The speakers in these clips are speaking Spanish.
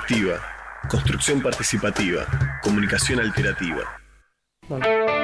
colectiva, construcción participativa, comunicación alterativa. El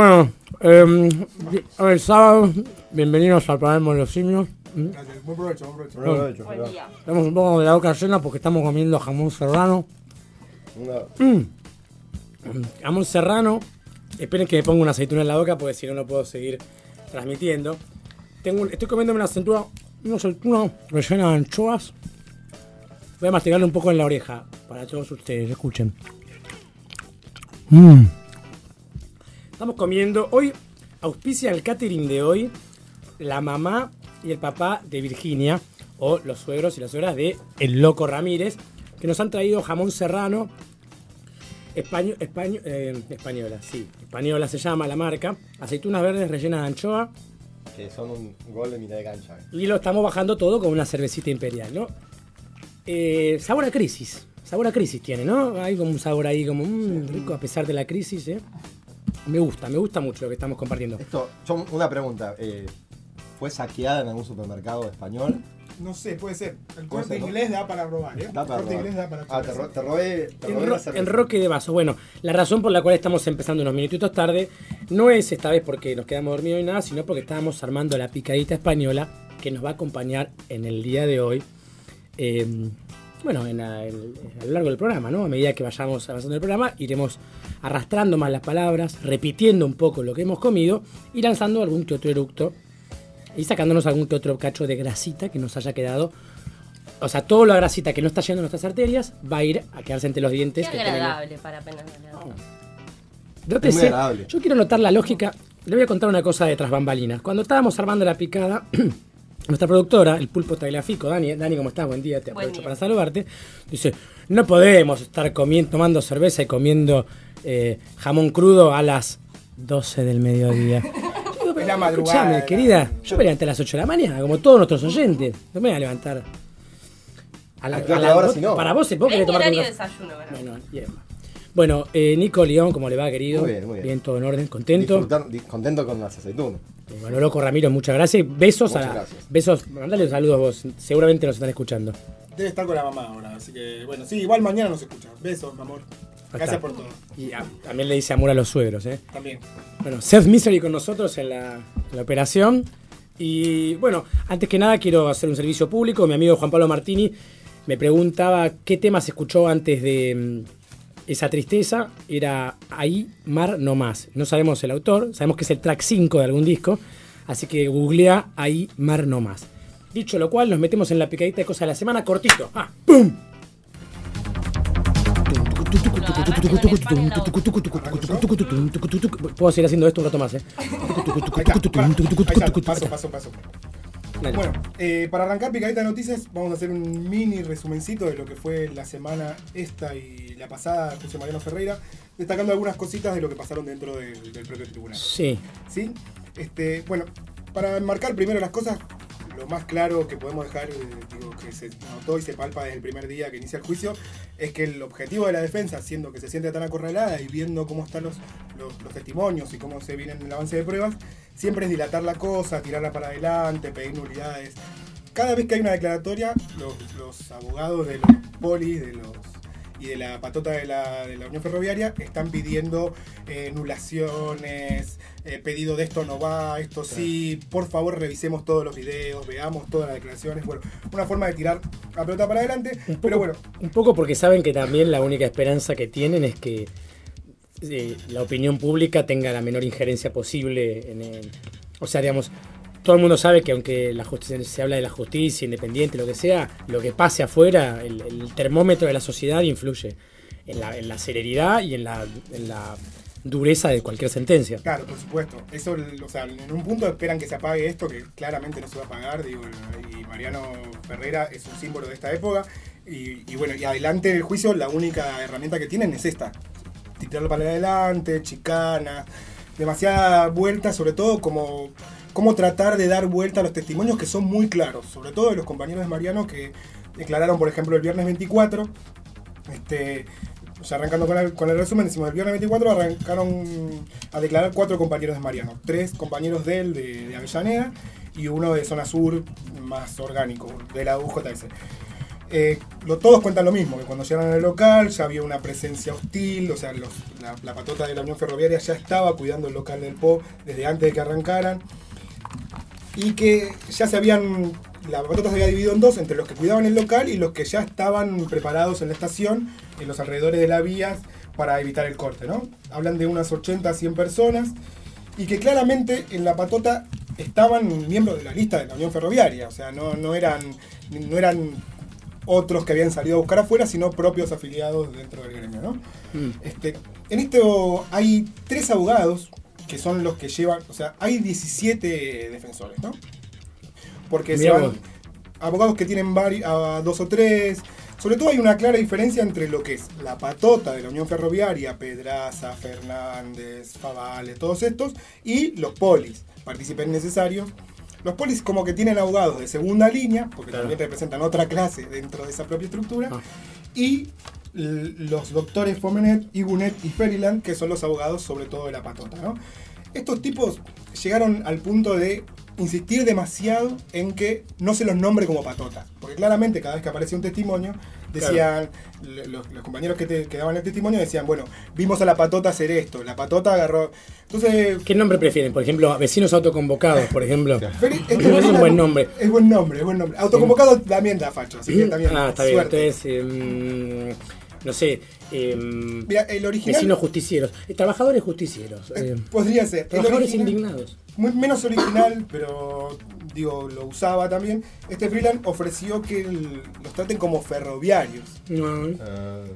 Bueno, eh, el sábado, bienvenidos al Palermo de los Simios. Buen provecho, buen provecho. Buen provecho, Buen día. Estamos un poco de la boca llena porque estamos comiendo jamón serrano. Mm. Jamón serrano. Esperen que me ponga una aceituna en la boca porque si no, no puedo seguir transmitiendo. Tengo, estoy comiendo una aceituna, una aceituna rellena de anchoas. Voy a masticarle un poco en la oreja para todos ustedes, escuchen. Mm. Estamos comiendo. Hoy auspicia el catering de hoy la mamá y el papá de Virginia, o los suegros y las suegras de El Loco Ramírez, que nos han traído jamón serrano. Españo, españo- eh, española, sí. Española se llama la marca. Aceitunas verdes rellenas de anchoa. Que son un gol de mitad de cancha. Y lo estamos bajando todo con una cervecita imperial, ¿no? Eh, sabor a crisis. Sabor a crisis tiene, ¿no? Hay como un sabor ahí como mm, rico a pesar de la crisis, ¿eh? Me gusta, me gusta mucho lo que estamos compartiendo. Esto, yo, una pregunta. eh, ¿Fue saqueada en algún supermercado español? No sé, puede ser. El corte ser, ¿no? inglés da para robar, ¿eh? Da el para corte robar. inglés da para Ah, te, ro- te robé, te robé En, la ro- cerveza. en roque de vaso. Bueno, la razón por la cual estamos empezando unos minutitos tarde no es esta vez porque nos quedamos dormidos y nada, sino porque estábamos armando la picadita española que nos va a acompañar en el día de hoy. eh, bueno, en la- el- a lo largo del programa, ¿no? A medida que vayamos avanzando el programa, iremos arrastrando más las palabras, repitiendo un poco lo que hemos comido y lanzando algún que otro eructo y sacándonos algún que otro cacho de grasita que nos haya quedado. O sea, todo lo grasita que no está yendo a nuestras arterias va a ir a quedarse entre los dientes. Qué que tenemos. agradable para apenas. Yo te Es muy sé- agradable. yo quiero notar la lógica. Le voy a contar una cosa de tras bambalinas. Cuando estábamos armando la picada, nuestra productora, el pulpo tagliafico, Dani, Dani, ¿cómo estás? Buen día, te Buen aprovecho día. para saludarte. Dice, no podemos estar comiendo, tomando cerveza y comiendo eh, jamón crudo a las 12 del mediodía. Yo la madrugada, la- querida, yo me levanté a las 8 de la mañana, como todos nuestros oyentes. No me voy a levantar. A la, ¿A la- hora vos- si no? Para vos, vos querés tomarte un horario de café. desayuno, ¿verdad? Bueno, bien. Bueno, eh, Nico León, ¿cómo le va, querido? Muy bien, muy bien. todo en orden, contento. Disfrutar- di- contento con las aceitunas. Bueno, loco Ramiro, muchas gracias. Besos Muchas a gracias. besos, mandale un saludo a vos, seguramente nos están escuchando. Debe estar con la mamá ahora, así que bueno, sí, igual mañana nos escucha. Besos, mi amor. Gracias por todo. Y a- también le dice amor a los suegros, ¿eh? También. Bueno, Seth Misery con nosotros en la, en la operación. Y bueno, antes que nada quiero hacer un servicio público. Mi amigo Juan Pablo Martini me preguntaba qué temas escuchó antes de esa tristeza. Era Ahí, Mar, No Más. No sabemos el autor, sabemos que es el track 5 de algún disco. Así que googlea Ahí, Mar, No Más. Dicho lo cual, nos metemos en la picadita de cosas de la semana cortito. ¡Ah! ¡Pum! Puedo seguir haciendo esto un rato más, ¿eh? Ahí está, para. Ahí está, paso, paso, paso. Dale. Bueno, eh, para arrancar Picadita de Noticias, vamos a hacer un mini resumencito de lo que fue la semana esta y la pasada José Mariano Ferreira, destacando algunas cositas de lo que pasaron dentro del, del propio tribunal. Sí. ¿Sí? Este, bueno, para enmarcar primero las cosas, lo más claro que podemos dejar, eh, digo, que se notó y se palpa desde el primer día que inicia el juicio, es que el objetivo de la defensa, siendo que se siente tan acorralada y viendo cómo están los, los, testimonios y cómo se viene el avance de pruebas, siempre es dilatar la cosa, tirarla para adelante, pedir nulidades. Cada vez que hay una declaratoria, los, los abogados de los polis, de los y de la patota de la, de la Unión Ferroviaria están pidiendo eh, nulaciones, eh, pedido de esto no va, esto sí, por favor revisemos todos los videos, veamos todas las declaraciones. Bueno, una forma de tirar la pelota para adelante, poco, pero bueno, un poco porque saben que también la única esperanza que tienen es que eh, la opinión pública tenga la menor injerencia posible en el- O sea, digamos, todo el mundo sabe que aunque la justicia, se habla de la justicia independiente, lo que sea, lo que pase afuera, el, termómetro de la sociedad influye en la, en celeridad y en la, dureza de cualquier sentencia. Claro, por supuesto. Eso, o sea, en un punto esperan que se apague esto, que claramente no se va a apagar, digo, y Mariano Ferreira es un símbolo de esta época. Y, y bueno, y adelante del juicio, la única herramienta que tienen es esta. Tirarlo para adelante, chicana, demasiada vuelta, sobre todo como cómo tratar de dar vuelta a los testimonios que son muy claros, sobre todo de los compañeros de Mariano que declararon, por ejemplo, el viernes 24, este, ya arrancando con el, resumen, decimos el viernes 24 arrancaron a declarar cuatro compañeros de Mariano. Tres compañeros de él, de, Avellaneda, y uno de Zona Sur, más orgánico, de la UJS. Eh, lo- todos cuentan lo mismo, que cuando llegaron al local ya había una presencia hostil, o sea, la, la patota de la Unión Ferroviaria ya estaba cuidando el local del PO desde antes de que arrancaran y que ya se habían, la patota se había dividido en dos, entre los que cuidaban el local y los que ya estaban preparados en la estación, en los alrededores de la vía, para evitar el corte, ¿no? Hablan de unas 80 a 100 personas y que claramente en la patota estaban miembros de la lista de la Unión Ferroviaria, o sea, no, no eran, no eran otros que habían salido a buscar afuera, sino propios afiliados dentro del gremio, ¿no? Mm. Este, en esto hay tres abogados que son los que llevan, o sea, hay 17 defensores, ¿no? Porque se Mirá van vos. abogados que tienen vari- a dos o tres. Sobre todo hay una clara diferencia entre lo que es la patota de la Unión Ferroviaria, Pedraza, Fernández, Favale, todos estos, y los polis, participen necesarios. Los polis como que tienen abogados de segunda línea, porque Claro. también representan otra clase dentro de esa propia estructura, Ah. y los doctores Fomenet, Igunet y Feriland, que son los abogados sobre todo de la patota. ¿no? Estos tipos llegaron al punto de insistir demasiado en que no se los nombre como patota, porque claramente cada vez que aparecía un testimonio, decían, los, los compañeros que, te, que daban el testimonio decían, bueno, vimos a la patota hacer esto, la patota agarró... Entonces, ¿Qué nombre prefieren? Por ejemplo, vecinos autoconvocados, por ejemplo. Feri- Es un buen nombre. Es buen nombre, es buen nombre. Autoconvocado también da facho, así que también Ah, está bien. suerte. Entonces, em, no sé, em, Mira, el original vecinos justicieros, eh, trabajadores justicieros, eh, eh, podría ser. Trabajadores original- indignados. muy menos original, pero digo, lo usaba también. Este Freeland ofreció que el- los traten como ferroviarios. No,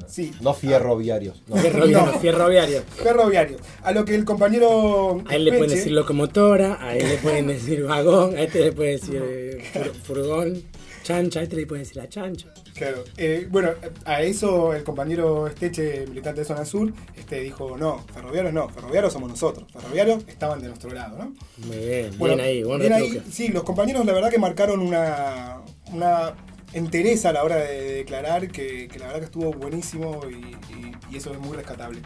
Sí, No fierroviarios. no. ferroviarios, No. ferroviarios. ferroviarios. A lo que el compañero. A él le pueden Peche- decir locomotora, a él le pueden decir vagón, a este le pueden decir eh, fur- furgón, chancha, este le pueden decir la chancha. Claro, eh, bueno, a eso el compañero Esteche, militante de Zona Sur, este, dijo: no, ferroviarios no, ferroviarios somos nosotros. Ferroviarios estaban de nuestro lado, ¿no? Muy bien, Bueno, bien ahí, buen bien ahí, sí, los compañeros la verdad que marcaron una, una entereza a la hora de declarar, que, que la verdad que estuvo buenísimo y, y- y eso es muy rescatable.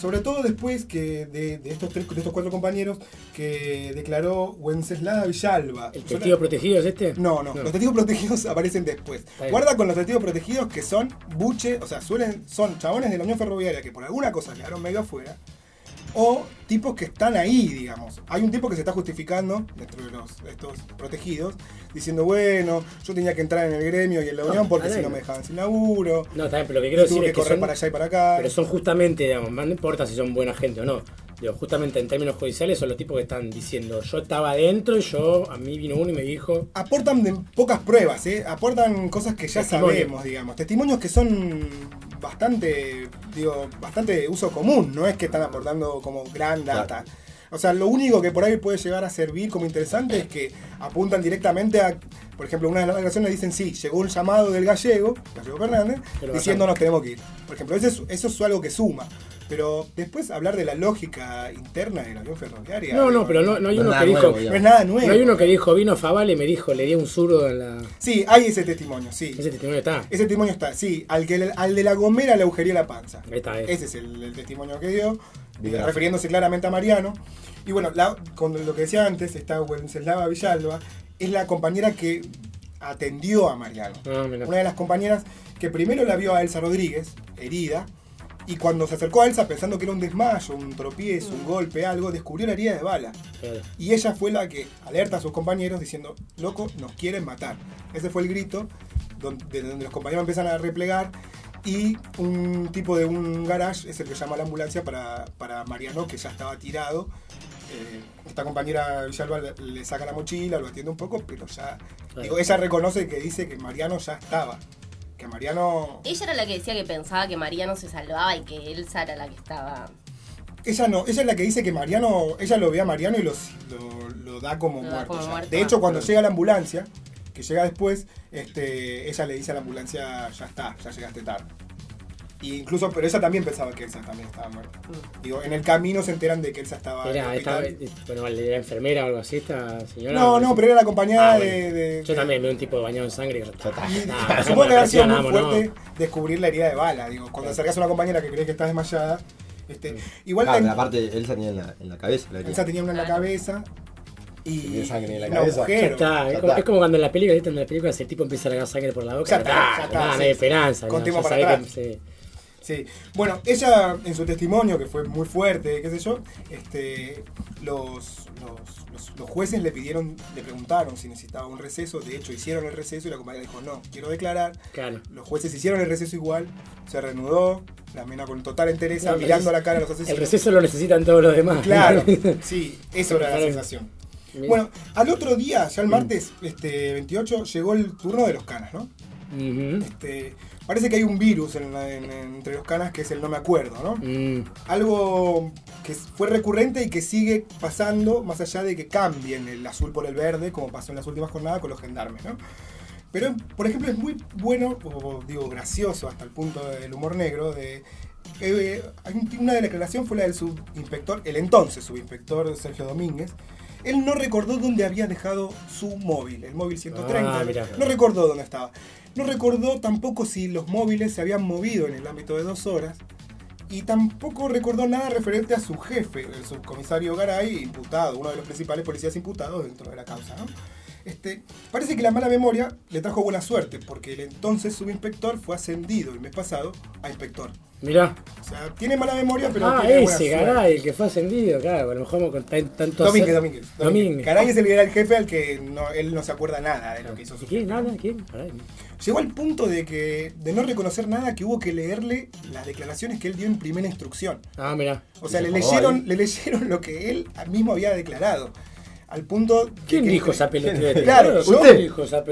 Sobre todo después que de, de estos tres, de estos cuatro compañeros que declaró Wenceslao Villalba. ¿El testigo la- protegido es este? no, no, los testigos protegidos aparecen después. Guarda con los testigos protegidos que son buche, o sea, suelen, son chabones de la Unión Ferroviaria que por alguna cosa quedaron medio afuera, o tipos que están ahí, digamos. Hay un tipo que se está justificando dentro de los, estos protegidos, diciendo, bueno, yo tenía que entrar en el gremio y en la Unión porque si no me dejaban sin laburo, No, está bien, pero lo que quiero decir que es que correr son, para allá y para acá. pero son justamente, digamos, no importa si son buena gente o no. Digo, justamente en términos judiciales son los tipos que están diciendo, yo estaba adentro y yo, a mí vino uno y me dijo, aportan de pocas pruebas, ¿eh? aportan cosas que ya sabemos, digamos. Testimonios que son bastante, digo, bastante de uso común, no es que están aportando como gran data. O sea, lo único que por ahí puede llegar a servir como interesante es que apuntan directamente a, por ejemplo, una de las declaraciones dicen, sí, llegó un llamado del gallego, Gallego Fernández, Pero diciendo bastante. nos tenemos que ir. Por ejemplo, eso es, eso es algo que suma. Pero después hablar de la lógica interna de la Unión Ferroviaria. no, no, pero no, no hay uno que dijo, nuevo, no es nada nuevo. no hay uno que dijo, vino Favale y me dijo, le di un zurdo en la... Sí, hay ese testimonio, sí. Ese testimonio está. Ese testimonio está, sí, al, que al de la gomera le agujería la panza. Ahí está, eh. Ese es el, el testimonio que dio, eh, Bien. refiriéndose claramente a Mariano. Y bueno, la- con lo que decía antes, está Wenceslava Villalba, es la compañera que atendió a Mariano. Ah. Una de las compañeras que primero la vio a Elsa Rodríguez, herida, y cuando se acercó a Elsa pensando que era un desmayo, un tropiezo, un golpe, algo, descubrió la herida de bala. Claro. Y ella fue la que alerta a sus compañeros diciendo, loco, nos quieren matar. Ese fue el grito donde, de donde los compañeros empiezan a replegar y un tipo de un garage es el que llama a la ambulancia para, para Mariano, que ya estaba tirado. Eh, esta compañera Villalba le, le saca la mochila, lo atiende un poco, pero ya... Claro. Digo, ella reconoce que dice que Mariano ya estaba. Que Mariano... Ella era la que decía que pensaba que Mariano se salvaba y que Elsa era la que estaba. Ella no, ella es la que dice que Mariano, ella lo ve a Mariano y los- lo, lo da como Lo da muerto. como ya. muerto. De hecho, cuando llega la ambulancia, que llega después, este, ella le dice a la ambulancia, ya está, ya llegaste tarde. Y incluso, pero ella también pensaba que Elsa también estaba muerta. Digo, en el camino se enteran de que Elsa estaba Era, el bueno, era enfermera o algo así, esta señora. No, no, pero era la acompañada Ah, de, bueno. de- Yo de- también veo un tipo bañado en sangre. que- Y Nah, supongo que haber sido muy fuerte descubrir la herida de bala. Digo, cuando acercas a una compañera que cree que está desmayada, este, igual Claro, en- pero aparte él tenía en la, en la cabeza. la. Elsa tenía una en la cabeza y Tenía sangre en la cabeza. Ya es como, está. es como cuando en la película, ¿viste? en la película ese tipo empieza a largar sangre por la boca. Ya está, Ah, ya está, sí. no hay esperanza. Con ya para atrás. que- sí. Sí. Bueno, ella en su testimonio, que fue muy fuerte, qué sé yo, este, los, los, los- los jueces le pidieron, le preguntaron si necesitaba un receso. De hecho, hicieron el receso y la compañera dijo, no, quiero declarar. Claro. Los jueces hicieron el receso igual, se reanudó, la mena con total entereza, No, mirando es- a la cara a los asesinos. El receso lo necesitan todos los demás. Claro, sí, eso era la sensación. Bueno, al otro día, ya el martes este, 28, llegó el turno de los canas, ¿no? Este, parece que hay un virus en la- en- entre los canas que es el no me acuerdo, ¿no? Mm, Algo que fue recurrente y que sigue pasando más allá de que cambien el azul por el verde, como pasó en las últimas jornadas con los gendarmes, ¿no? Pero, por ejemplo, es muy bueno, o digo gracioso hasta el punto del humor negro, de... eh, una de las declaraciones fue la del subinspector, el entonces subinspector Sergio Domínguez. Él no recordó dónde había dejado su móvil, el móvil 130. Ah, no recordó dónde estaba. No recordó tampoco si los móviles se habían movido en el ámbito de dos horas. Y tampoco recordó nada referente a su jefe, el subcomisario Garay, imputado, uno de los principales policías imputados dentro de la causa. Este, parece que la mala memoria le trajo buena suerte, porque el entonces subinspector fue ascendido el mes pasado a inspector. mirá. O sea, tiene mala memoria, pero ah, tiene buena ese, suerte. caray, el que fue ascendido, claro. A lo mejor con tan- tanto. Domínguez, Domínguez. Domínguez. Garay es el, era el jefe al que no- él no se acuerda nada de lo que hizo su ¿Y quién? ¿Nada? ¿Quién? Caray. Llegó al punto de que de no reconocer nada que hubo que leerle las declaraciones que él dio en primera instrucción. Ah, mirá. O sea, le leyeron, le leyeron lo que él mismo había declarado. Al punto ¿Quién que- dijo esa pelota? Claro, ¿quién usted. dijo esa?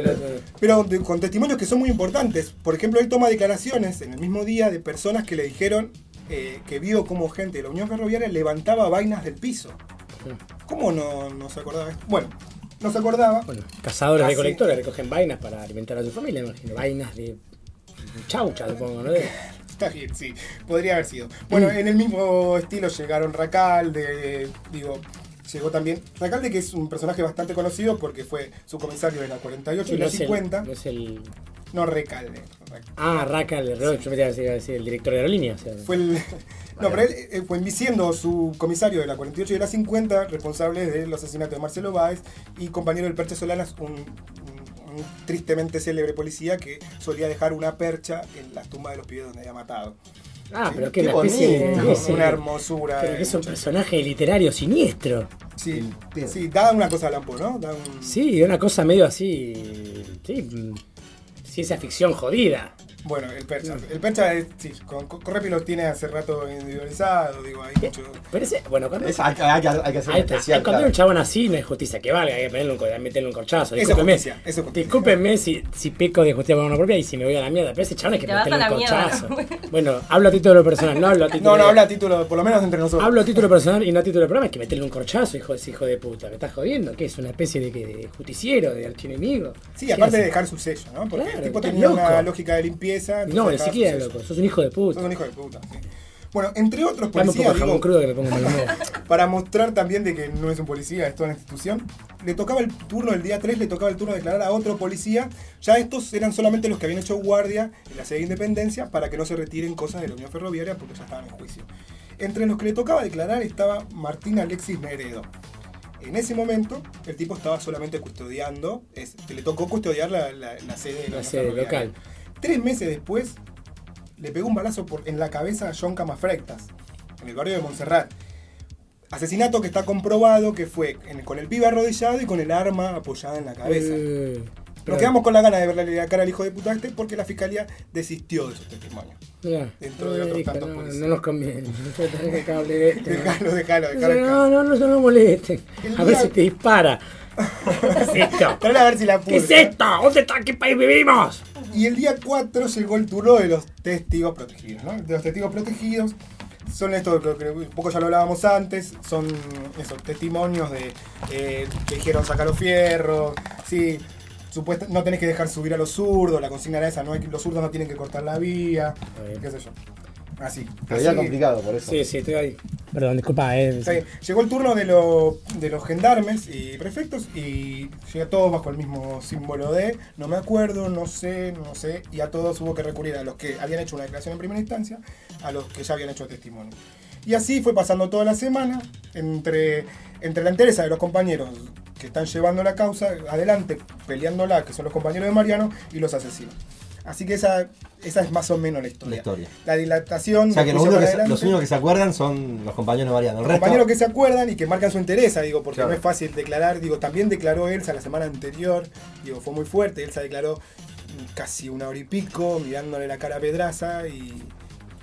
Pero de- con testimonios que son muy importantes. Por ejemplo, él toma declaraciones en el mismo día de personas que le dijeron eh, que vio como gente de la Unión Ferroviaria levantaba vainas del piso. ¿Cómo no, no se acordaba esto? Bueno, no se acordaba. Bueno, cazadores recolectores recogen vainas para alimentar a su familia, imagino. Vainas de chaucha, supongo, ¿no? Está bien, sí, podría haber sido. Bueno, en el mismo estilo llegaron Racalde, digo, llegó también Racalde, que es un personaje bastante conocido porque fue su comisario de la 48 y no, la es el, 50. no es el. No, Recalde. Ah, reloj, yo me iba a decir, el director de aerolínea. O sea, Fue el. No, pero él eh, fue siendo su comisario de la 48 y de la 50, responsable de los asesinatos de Marcelo Báez y compañero del Percha Solanas, un, un- un tristemente célebre policía que solía dejar una percha en las tumbas de los pibes donde había matado. Ah, pero qué que una especie de. bonito. ¿qué es, Una hermosura. Pero de que es un muchacho. personaje literario siniestro. Sí, sí, da una cosa a Lampo, ¿no? Da un... Sí, una cosa medio así. Sí, ciencia ficción jodida. Bueno, el percha. El percha, es, sí, con, con Correpi lo tiene hace rato individualizado, digo, hay mucho... Pero ese, bueno, cuando. Es- hay, hay que- hay que hacer un especial. Cuando hay claro. un chabón así, no es justicia que valga, hay que ponerle un, meterle un corchazo. Eso es Discúlpeme, justicia, eso es justicia. discúlpenme si, si peco de justicia con una propia y si me voy a la mierda. Pero ese chabón hay que meterle un corchazo. mierda. bueno, hablo a título de lo personal, no hablo a título No, no, de- habla a título, por lo menos entre nosotros. Hablo a título personal y no a título de programa, hay que meterle un corchazo, hijo de ese hijo de puta. ¿Me estás jodiendo? ¿Qué es? ¿Una especie de, justiciero, de archienemigo? Sí, ¿Qué aparte de dejar su sello, ¿no? Porque Claro, tipo tenía loco. una lógica de limpieza. No, ni siquiera, sello. loco. Sos un hijo de puta. Sos un hijo de puta, sí. Bueno, entre otros policías, de jamón digo, crudo que me pongo mal humor. para mostrar también de que no es un policía, es toda una institución, le tocaba el turno, el día 3 le tocaba el turno de declarar a otro policía. Ya estos eran solamente los que habían hecho guardia en la sede de Independencia para que no se retiren cosas de la Unión Ferroviaria porque ya estaban en juicio. Entre los que le tocaba declarar estaba Martín Alexis Neredo. En ese momento, el tipo estaba solamente custodiando, es, le tocó custodiar la, la- la sede de la, La Unión sede Ferroviaria. local. Tres meses después, le pegó un balazo por- en la cabeza a John Camafrectas, en el barrio de Montserrat. Asesinato que está comprobado que fue en- con el pibe arrodillado y con el arma apoyada en la cabeza. Eh, pero- quedamos con la gana de verle la cara al hijo de puta este porque la fiscalía desistió de su testimonio. Mirá, Dentro de otros tantos no, no nos conviene. No tenés que cable de este. Déjalo, déjalo, Dice, déjalo. No, no, no, no, molesten. El A ver si te dispara. ¿Qué es esto? Trae a ver si la ¿Qué es esto? ¿Dónde está? ¿En qué país vivimos? Y el día 4 llegó el turno de los testigos protegidos, ¿no? De los testigos protegidos son estos, creo que un poco ya lo hablábamos antes, son esos testimonios de eh, que dijeron sacar los fierros, sí, supuesta, no tenés que dejar subir a los zurdos, la consigna era esa, no hay que- los zurdos no tienen que cortar la vía, qué sé yo. Así. Pero ya Así- complicado por eso. Sí, sí, estoy ahí. Perdón, disculpa, eh. Llegó el turno de, lo- de los gendarmes y prefectos y llega todos bajo el mismo símbolo de no me acuerdo, no sé, no sé, y a todos hubo que recurrir a los que habían hecho una declaración en primera instancia, a los que ya habían hecho testimonio. Y así fue pasando toda la semana entre, entre la interesa de los compañeros que están llevando la causa adelante, peleándola, que son los compañeros de Mariano, y los asesinos. Así que esa, esa es más o menos la historia. La historia. La dilatación. O sea que los únicos, que se, los adelante. únicos que se acuerdan son los compañeros de Mariano. El Los resto, compañeros que se acuerdan y que marcan su interés, digo, porque Claro. no es fácil declarar, digo, también declaró Elsa la semana anterior, digo, fue muy fuerte, Elsa declaró casi una hora y pico, mirándole la cara a Pedraza y,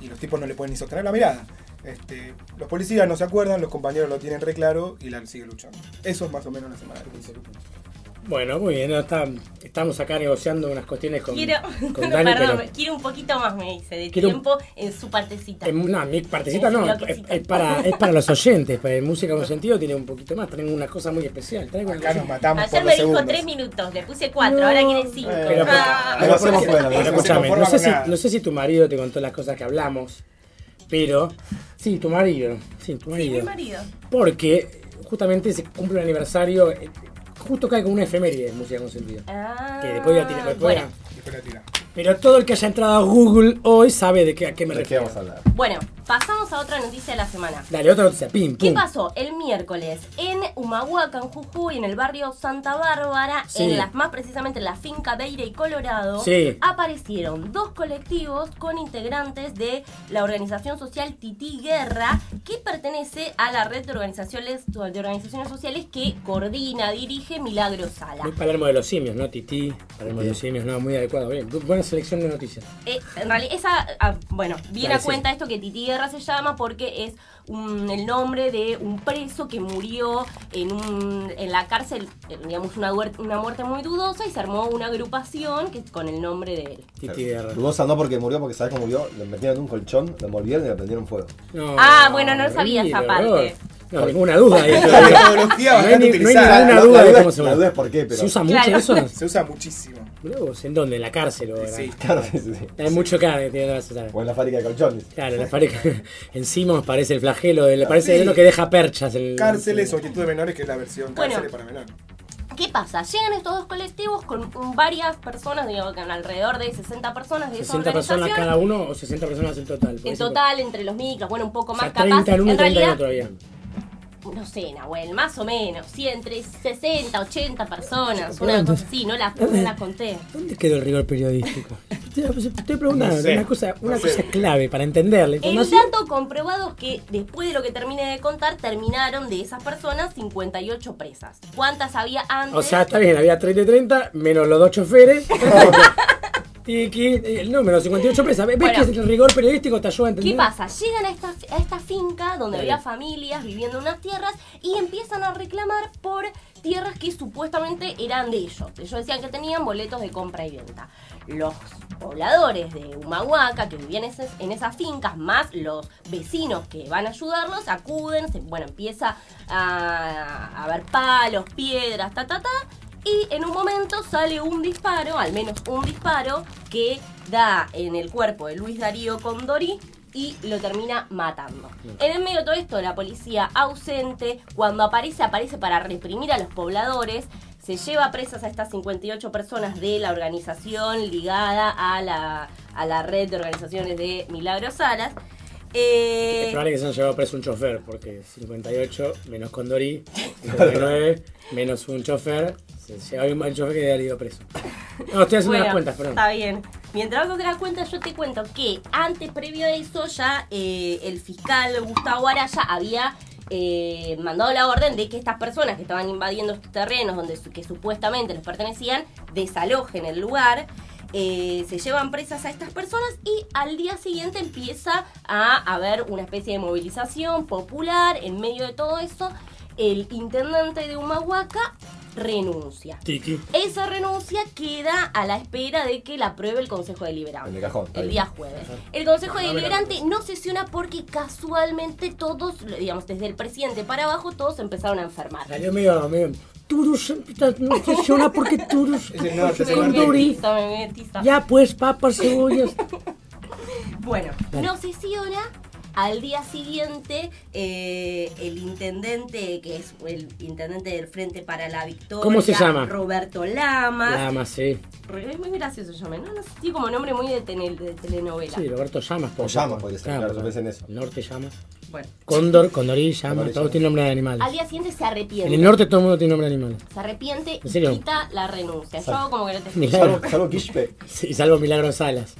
y los tipos no le pueden ni sostener la mirada. Este, los policías no se acuerdan, los compañeros lo tienen re claro y la sigue luchando. Eso es más o menos la semana del juicio. Bueno, muy bien. está- estamos acá negociando unas cuestiones con, Quiero, con Dani, perdón, pero. quiero un poquito más, me dice, de un- tiempo en su partecita. en- no, mi partecita En no, es, para, es para los oyentes. Para música con sentido tiene un poquito más. Traigo una cosa muy especial. Traigo una Acá cosa- nos matamos Ayer por me los dijo segundos. tres minutos, le puse cuatro, No, ahora quiere cinco. pero- Ah. Pero Pero se escúchame, no sé, si, no sé si tu marido te contó las cosas que hablamos, pero. Sí, tu marido. Sí, tu Sí, marido. mi marido. Porque justamente se cumple un aniversario. eh, Justo cae con una efeméride de música con sentido. Ah, Que después voy a tirar. después voy a- bueno. Después la tira. Pero todo el que haya entrado a Google hoy sabe de qué, a qué me ¿De qué refiero. vamos a hablar? Bueno, pasamos a otra noticia de la semana. Dale, otra noticia, pim, ¿Qué pasó? El miércoles en Humahuaca, en Jujuy, en el barrio Santa Bárbara, Sí. en las más precisamente en la finca Beira y Colorado, Sí. aparecieron dos colectivos con integrantes de la organización social Tití Guerra, que pertenece a la red de organizaciones, de organizaciones sociales que coordina, dirige Milagro Sala. Muy Palermo de los simios, ¿no? Tití, Palermo de los simios, no, muy adecuado, bien. Bu- Selección de noticias. Eh, en realidad, esa, ah, bueno, viene a cuenta esto que Titi Guerra se llama porque es un- el nombre de un preso que murió en, un, en la cárcel, eh, digamos, una, una muerte muy dudosa y se armó una agrupación que, con el nombre de él. Tití Guerra. Dudosa no porque murió, porque sabes cómo murió. Lo metieron en un colchón, lo envolvieron y le prendieron fuego. No, Ah, bueno, no sabía horrible, esa parte. No, ninguna duda. ahí. Una metodología No hay bastante ni- no hay ninguna La- duda la de cómo es- se la muere. duda es por qué, pero. ¿Se usa mucho Claro. eso? Se usa muchísimo. ¿En dónde? ¿En la cárcel o Sí. Claro, sí, sí, sí. Hay mucho cara que tiene que O en la fábrica de colchones. Claro, la pareja encima parece el flagelo, le parece Sí. uno que deja perchas. El, Cárceles o actitudes menores, que es la versión Bueno. cárceles para menores. ¿Qué pasa? Llegan estos dos colectivos con varias personas, digamos, con alrededor de 60 personas de esa 60 personas organización. cada uno o 60 personas en total. En total, entre los micros, bueno, un poco O más sea, capaz. 30 en uno y 30 en realidad. No sé, Nahuel, más o menos. Sí, entre 60, 80 personas. Una cosa así, no la, no la conté. ¿Dónde quedó el rigor periodístico? Estoy preguntando No sé, una cosa, una no sé. cosa clave para entender la El dato comprobado es que después de lo que terminé de contar, terminaron de esas personas 58 presas. ¿Cuántas había antes? O sea, está bien, había 30 y 30, menos los dos choferes. Tiki, el número 58 presas. ¿Ves Bueno. que el rigor periodístico te ayuda a entender? ¿Qué pasa? Llegan a esta, a esta finca donde había familias viviendo en unas tierras y empiezan a reclamar por tierras que supuestamente eran de ellos. Ellos decían que tenían boletos de compra y venta. Los pobladores de Humahuaca que vivían en esas fincas, más los vecinos que van a ayudarlos, acuden, se- bueno, empieza a, a haber palos, piedras, ta, ta, ta. Y en un momento sale un disparo, al menos un disparo, que da en el cuerpo de Luis Darío Condori y lo termina matando. En el medio de todo esto, la policía ausente, cuando aparece, aparece para reprimir a los pobladores. Se lleva presas a estas 58 personas de la organización ligada a la, a la red de organizaciones de Milagros Salas. Eh, Es probable que se han llevado preso un chofer, porque 58 menos Condori, 59 menos un chofer, se un un chofer que haber ido preso. No, estoy haciendo Bueno, unas cuentas, perdón. Está bien. Mientras hago las cuentas, yo te cuento que antes, previo a eso, ya eh, el fiscal Gustavo Araya había eh, mandado la orden de que estas personas que estaban invadiendo estos terrenos donde que supuestamente les pertenecían, desalojen el lugar. eh, se llevan presas a estas personas y al día siguiente empieza a haber una especie de movilización popular en medio de todo eso. El intendente de Humahuaca renuncia. Tiki. Esa renuncia queda a la espera de que la apruebe el Consejo Deliberante. En el cajón, El día jueves. El Consejo Deliberante no sesiona porque casualmente todos, digamos, desde el presidente para abajo, todos empezaron a enfermar. Salió medio, medio. Turus, no funciona porque Turus. Metiza. Ya pues, papas, cebollas. Bueno, Dale. no sesiona. Al día siguiente, eh, el intendente, que es el intendente del Frente para la Victoria, ¿Cómo se llama? Roberto Lamas. Llamas, sí. Es muy gracioso llama, ¿no? no sé, tiene como nombre muy de, tele- de telenovela. Sí, Roberto Llamas. por O Llamas podría ser, claro, pensé en eso. Norte Llamas. Bueno. Cóndor, Condorí, Llamas, Condorí, todos tienen nombre de animales. Al día siguiente se arrepiente. En el norte todo el mundo tiene nombre de animales. Se arrepiente ¿En y quita la renuncia. Yo como que no te Milagro. Salvo, salvo Quispe. Sí, salvo Milagros Salas.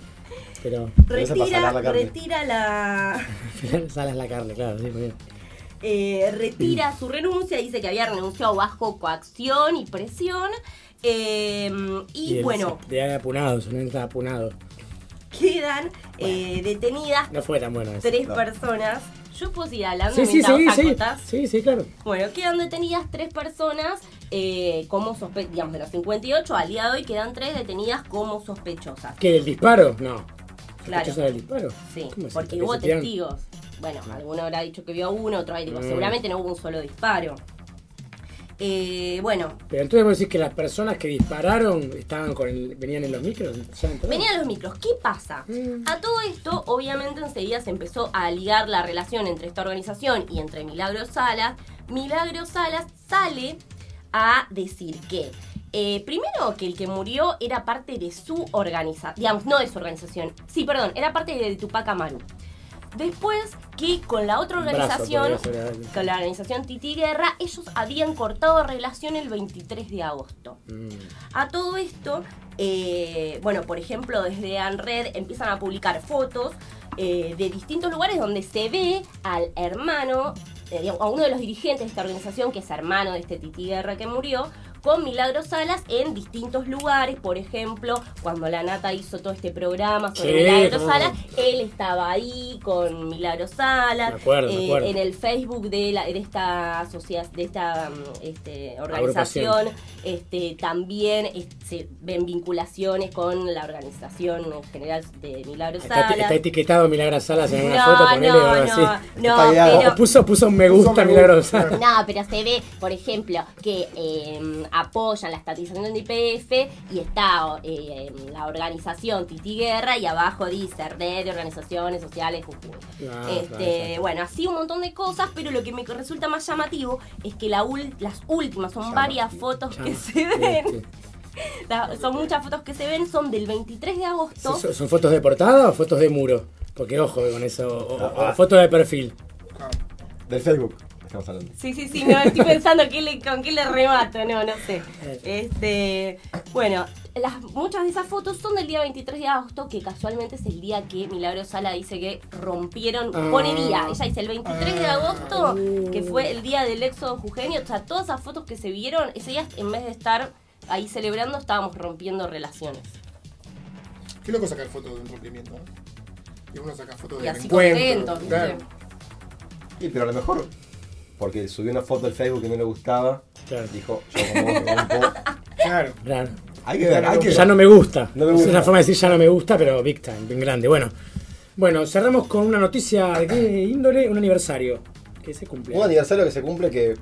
Pero Retira, la carne. retira la. Salas la carne, claro, sí, muy bien. eh, retira su renuncia, dice que había renunciado bajo coacción y presión. eh, y, bueno, De apunado, nombre está apunado. quedan eh, detenidas No fue tan bueno eso. tres no. personas. Yo puedo seguir hablando Sí, sí, sí, sí. Sí, sí, claro. Bueno, quedan detenidas tres personas eh, como sospechosas. Digamos, de los 58, al día de hoy quedan tres detenidas como sospechosas. ¿Qué, del disparo? No. Claro. ¿Sospechoso del disparo? Sí, ¿Cómo es porque hubo testigos. Bueno, alguno habrá dicho que vio uno, otro ahí digo, Mm. seguramente no hubo un solo disparo. Eh, bueno, Pero entonces vos decís que las personas que dispararon estaban con el- venían en los micros. Venían los micros. ¿Qué pasa? Mm. A todo esto, obviamente, enseguida se empezó a ligar la relación entre esta organización y entre Milagros Salas. Milagros Salas sale a decir que, eh, primero, que el que murió era parte de su organización, digamos, no de su organización, sí, perdón, era parte de Tupac Amaru. Después, que con la otra organización, ser, con la organización Titi Guerra, ellos habían cortado relación el 23 de agosto. Mm. A todo esto, eh, bueno, por ejemplo, desde ANRED empiezan a publicar fotos eh, de distintos lugares donde se ve al hermano, eh, digamos, a uno de los dirigentes de esta organización, que es hermano de este Titi Guerra que murió, con Milagros Salas en distintos lugares. Por ejemplo, cuando la Nata hizo todo este programa sobre Sí, Milagros Salas, no. él estaba ahí con Milagros Salas. Me acuerdo, me eh, acuerdo. En el Facebook de, la, de esta sociedad, de esta mm, este, organización, este, también se ven vinculaciones con la organización en general de Milagros Está, Salas. está etiquetado Milagros Salas en una no, foto, ponele o no, algo no, así. no, pero- O puso, puso un me gusta me Milagros. Salas. no, pero se ve, por ejemplo, que eh, apoyan la estatización del IPF y está eh, la organización Titi Guerra y abajo dice Red de Organizaciones Sociales Jujuy. Ah, este, claro, bueno, así un montón de cosas, pero lo que me resulta más llamativo es que la ul- las últimas son varias fotos que se ven. sí. La- son muchas fotos que se ven, son del 23 de agosto. ¿Son, son fotos de portada o fotos de muro? Porque ojo con eso. O, o- Ah. o fotos de perfil. Ah, Del Facebook estamos hablando. Sí, sí, sí, no, estoy pensando qué le- con qué le remato, no, no sé. Este, bueno, las, muchas de esas fotos son del día 23 de agosto, que casualmente es el día que Milagro Sala dice que rompieron, Ah. pone día, ella dice el 23 de agosto, Uh. que fue el día del éxodo jujeño, o sea, todas esas fotos que se vieron, ese día en vez de estar ahí celebrando, estábamos rompiendo relaciones. Qué loco sacar fotos de un rompimiento, ¿no? Y uno saca fotos Y de así encuentro. claro. Sí, pero a lo mejor, porque subió una foto del Facebook que no le gustaba, Claro. dijo, yo como vos me rompo. Claro. Raro. Hay que ver, hay que Ya no me gusta. No me Es gusta. una forma de decir ya no me gusta, pero big time, bien grande. Bueno, bueno cerramos con una noticia de qué índole, un aniversario que se cumple. Un aniversario que se cumple que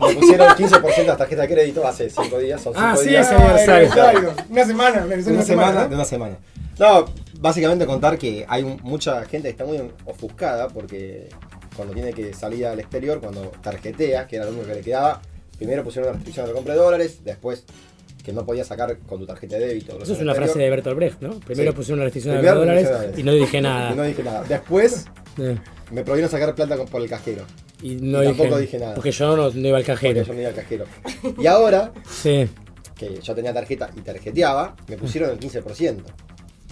me pusieron 15% de las tarjetas de crédito hace 5 días, son 5 Ah, sí, días. aniversario. aniversario. Una semana, un De aniversario una semana, de ¿no? una semana. No, básicamente contar que hay mucha gente que está muy ofuscada porque cuando tiene que salir al exterior, cuando tarjetea, que era lo único que le quedaba, primero pusieron una restricción a la compra de dólares, después que no podías sacar con tu tarjeta de débito. Eso es una frase de Bertolt Brecht, ¿no? Primero Sí. pusieron una restricción de dólares y no dije Y no nada. dije nada. Después Eh, me prohibieron sacar plata por el cajero. Y no Y dije, tampoco dije nada. Porque yo no, no iba al Porque cajero. yo no iba al cajero. Y ahora, Sí. que yo tenía tarjeta y tarjeteaba, me pusieron el 15%.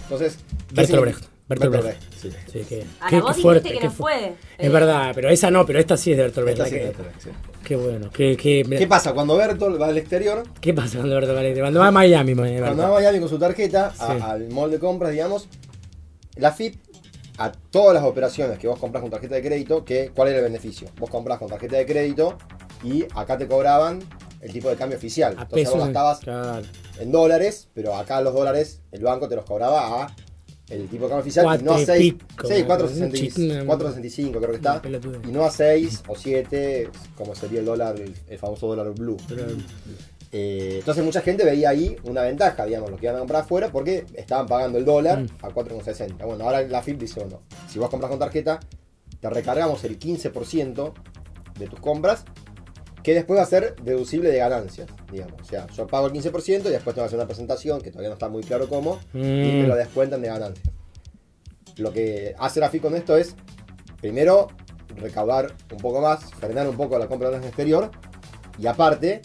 Entonces. ¿qué Bertolt? Brecht. Bertolt Brecht. sí. Sí, que, A qué- la vos qué fuerte. dijiste que qué no puede. Es Eh, verdad, pero esa no, pero esta sí es de Bertolt Brecht. Sí, que- Bertolt Brecht, sí. Qué bueno. Qué, qué, ¿Qué pasa? Cuando Bertolt va al exterior, ¿Qué pasa cuando Bertolt Brecht? Cuando va a Miami, Bertolt. cuando va a Miami con su tarjeta a- Sí. al mall de compras, digamos, la FIP a todas las operaciones que vos compras con tarjeta de crédito, que, ¿cuál era el beneficio? Vos compras con tarjeta de crédito y acá te cobraban el tipo de cambio oficial. A Entonces pesos. vos gastabas Claro. en dólares, pero acá los dólares el banco te los cobraba a el tipo de cambio oficial y no a y 6, pico, sí, un 4.65 chiste, 4.65 creo que está, y no a 6 o 7, como sería el dólar, el, el famoso dólar blue. Eh, entonces mucha gente veía ahí una ventaja, digamos, los que iban a comprar afuera porque estaban pagando el dólar Mm. a 4,60. Bueno, ahora la FIP dice, bueno, si vos compras con tarjeta, te recargamos el 15% de tus compras, que después va a ser deducible de ganancias, digamos. O sea, yo pago el 15% y después te van a hacer una presentación, que todavía no está muy claro cómo, y me Mm. lo descuentan de ganancias. Lo que hace la FIP con esto es, primero, recaudar un poco más, frenar un poco la compra de exterior, y aparte,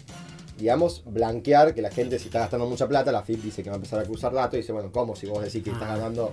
digamos, blanquear que la gente si está gastando mucha plata, la FIP dice que va a empezar a cruzar datos y dice, bueno, ¿cómo? Si vos decís que estás Ah. ganando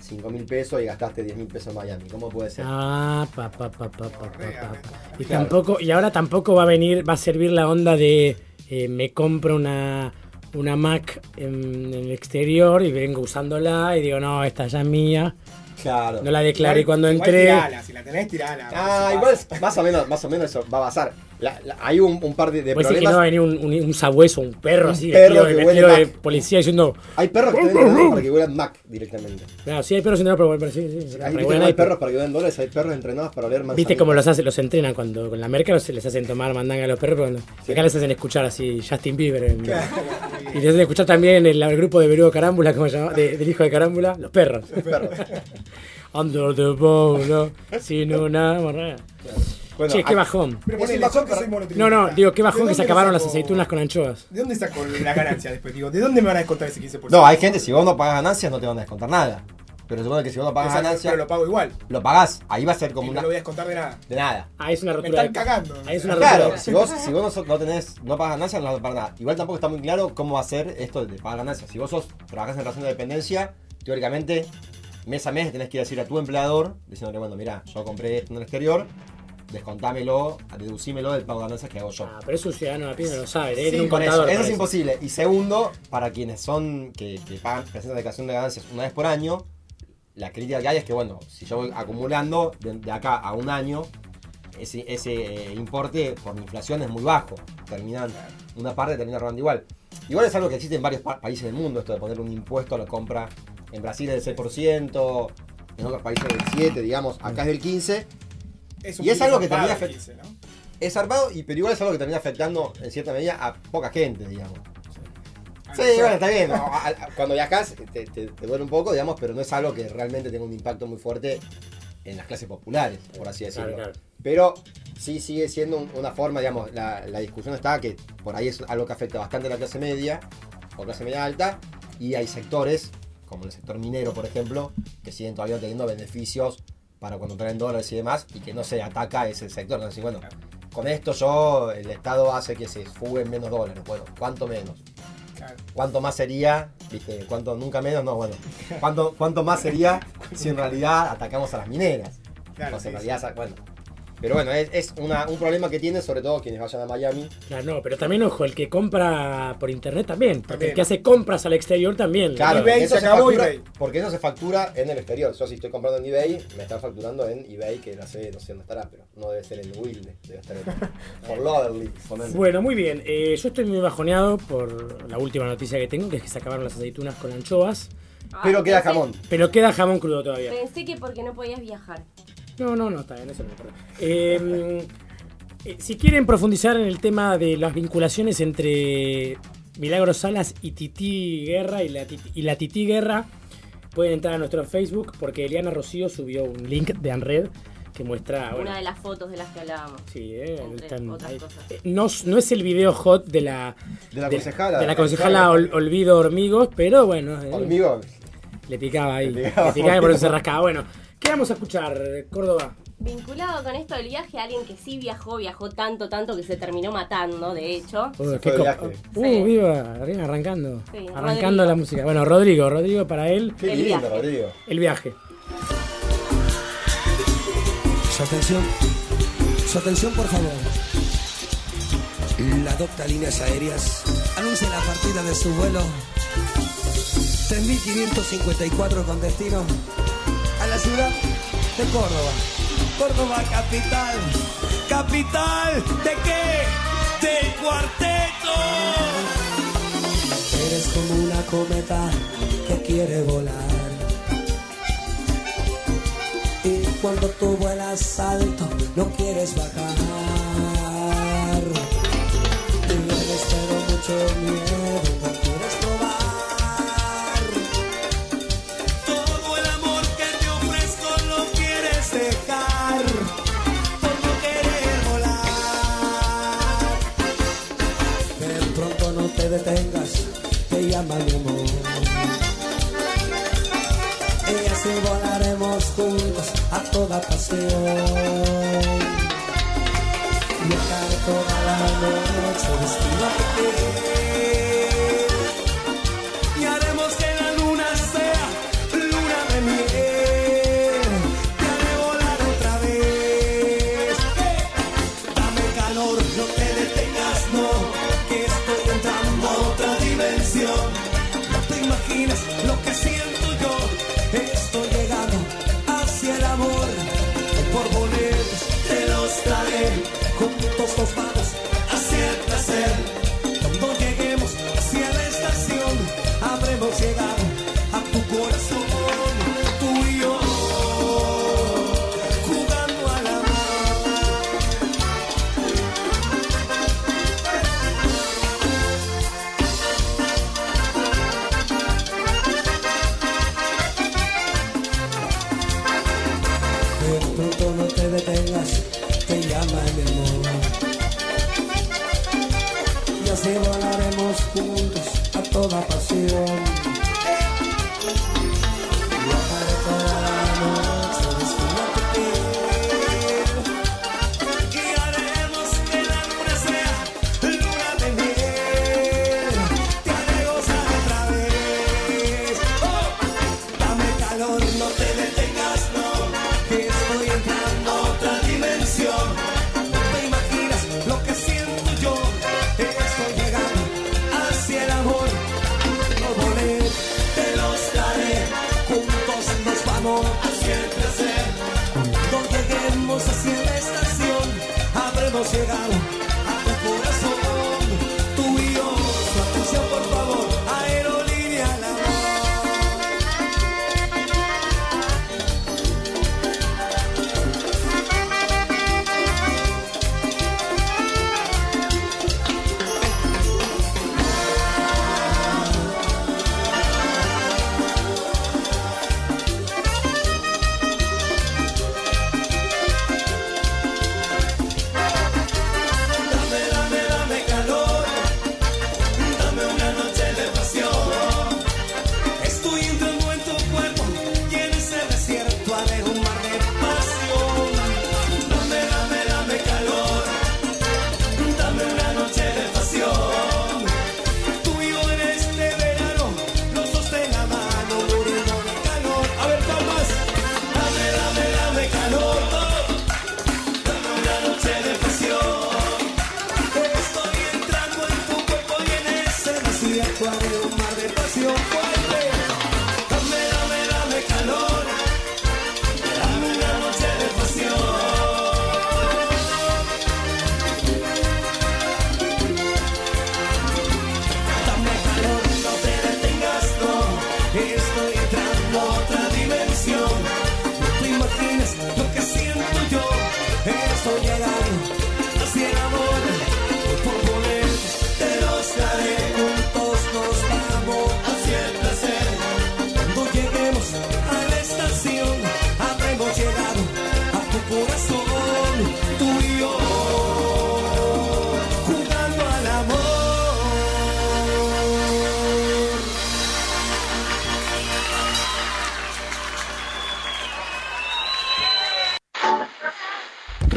5 mil pesos y gastaste 10 mil pesos en Miami, ¿cómo puede ser? Ah, pa, pa, pa, pa, pa, pa, pa. Y Claro. tampoco, y ahora tampoco va a venir, va a servir la onda de eh, me compro una, una Mac en, en el exterior y vengo usándola y digo, no, esta ya es mía. Claro. No la declaré cuando Igual entré. tirala, si la tenés, tirala. Ah, igual más o menos, más o menos eso va a pasar. La- la- hay un, un par de, de ser que problemas. no va a venir un, un, un sabueso, un perro Un así, perro de- que vestido huele de Mac. policía diciendo, Hay perros que venden para que huelan Mac directamente. no, sí hay perros entrenados, pero sí, sí. Hay, que hay perros para que huelan dólares, hay perros entrenados para oler manzanita. Viste cómo los hace, los entrenan cuando con la merca los- les hacen tomar mandanga a los perros, cuando- acá les hacen escuchar así Justin Bieber. en- y les hacen escuchar también el, el grupo de Verugo Carámbula, ¿cómo se llama? De- del hijo de Carámbula, los perros. perros. Under the bowl, sin una morra. Bueno, che, qué bajón. Pero Es ponele, bajón que soy No, monotributista. no, digo, qué ¿De bajón que se acabaron las aceitunas con anchoas. ¿De dónde saco la ganancia después? Digo, ¿de dónde me van a descontar ese 15%? No, hay gente, si vos no pagas ganancias, no te van a descontar nada. Pero supone que si vos no pagas Exacto, ganancias, Pero lo pago igual. lo pagás. Ahí va a ser Y como no una. lo voy a descontar de nada. De nada. Ah, es una Me rotura. están de- cagando. Ahí es una rotura. Claro, de- si vos, si vos no, sos- no tenés, no pagas ganancias, no vas a pagar nada. Igual tampoco está muy claro cómo va a ser esto de pagar ganancias. Si vos sos, trabajás en relación de dependencia, teóricamente, mes a mes tenés que ir a decir a tu empleador, diciéndole, bueno, mira, yo compré esto en el exterior, descontámelo, deducímelo del pago de ganancias que hago yo. Ah, pero es un ciudadano a pie, no lo sabe. Debe Sí, tener un por eso, eso es imposible. Y segundo, para quienes son que, que pagan presentan declaración de ganancias una vez por año, la crítica que hay es que, bueno, si yo voy acumulando de, de acá a un año, ese, ese eh, importe por la inflación es muy bajo. Terminan, una parte termina robando igual. Igual es algo que existe en varios pa- países del mundo, esto de poner un impuesto a la compra. En Brasil es del 6%, en otros países del 7%, digamos, acá es del 15%. Y es algo que termina zarpado, afect- dice, ¿no? es zarpado, y, pero igual es algo que termina afectando en cierta medida a poca gente, digamos. Sí, bueno, está bien. ¿no? A- a- Cuando viajas te, te- te duele un poco, digamos, pero no es algo que realmente tenga un impacto muy fuerte en las clases populares, por así decirlo. Claro, claro. Pero sí sigue siendo un- una forma, digamos, la, la discusión está que por ahí es algo que afecta bastante a la clase media o clase media alta, y hay sectores, como el sector minero, por ejemplo, que siguen todavía teniendo beneficios para cuando traen dólares y demás, y que no se ataca ese sector. Entonces, bueno, con esto yo, el Estado hace que se fuguen menos dólares. Bueno, ¿cuánto menos? ¿Cuánto más sería? ¿Viste? ¿Cuánto nunca menos? No, bueno. ¿Cuánto, cuánto más sería si en realidad atacamos a las mineras? Claro, en realidad, bueno. Pero bueno, es, es una- un problema que tienen sobre todo quienes vayan a Miami. Claro, no, pero también, ojo, el que compra por internet también. Porque También. el que hace compras al exterior también. Claro, eBay se acabó factura, eBay. porque eso se factura en el exterior. Yo si estoy comprando en eBay, me están facturando en eBay, que no sé, no sé dónde estará, pero no debe ser en Wilde, debe estar en Fort Lauderdale. Bueno, muy bien. Eh, yo estoy muy bajoneado por la última noticia que tengo, que es que se acabaron las aceitunas con anchoas. Pero Ay, queda pensé- jamón. Pero queda jamón crudo todavía. Pensé que porque no podías viajar. No, no, no, está bien, eso no importa. Eh, eh, si quieren profundizar en el tema de las vinculaciones entre Milagros Salas y Titi Guerra y la Titi, y la Titi Guerra, pueden entrar a nuestro Facebook porque Eliana Rocío subió un link de Anred que muestra. bueno, Una de las fotos de las que hablábamos. Sí, eh, Entre están otras cosas. Eh, No, no es el video hot de la, De la concejala. de la concejala Ol- Olvido Hormigos, pero bueno, eh, Hormigón. le picaba ahí. Le Le picaba. picaba, y por eso se rascaba. Bueno, ¿qué vamos a escuchar, Córdoba? Vinculado con esto del viaje, alguien que sí viajó, viajó tanto, tanto que se terminó matando, de hecho. Uh, qué viaje. Uh, Sí. viva, arriba, arrancando. Sí, arrancando Rodrigo. la música. Bueno, Rodrigo, Rodrigo para él, Qué El lindo, viaje. Rodrigo. el viaje. Su atención, su atención por favor. La docta Líneas Aéreas anuncia la partida de su vuelo 3554 con destino la ciudad de Córdoba. Córdoba capital, capital de qué? Del cuarteto. Eres como una cometa que quiere volar. Y cuando tú vuelas alto, no quieres bajar. Pero mucho miedo, a toda pasión. Viajar toda la noche vestido piel. llega.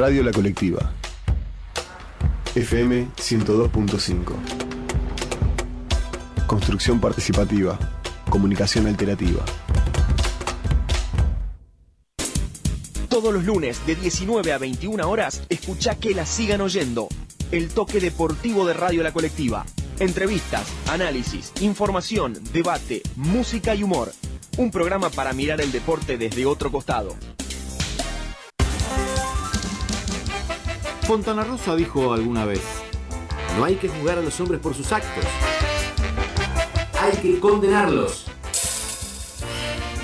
Radio La Colectiva. FM 102.5. Construcción participativa. Comunicación alternativa. Todos los lunes de 19 a 21 horas, escucha que la sigan oyendo. El toque deportivo de Radio La Colectiva. Entrevistas, análisis, información, debate, música y humor. Un programa para mirar el deporte desde otro costado. Fontana Rosa dijo alguna vez, no hay que juzgar a los hombres por sus actos, hay que condenarlos.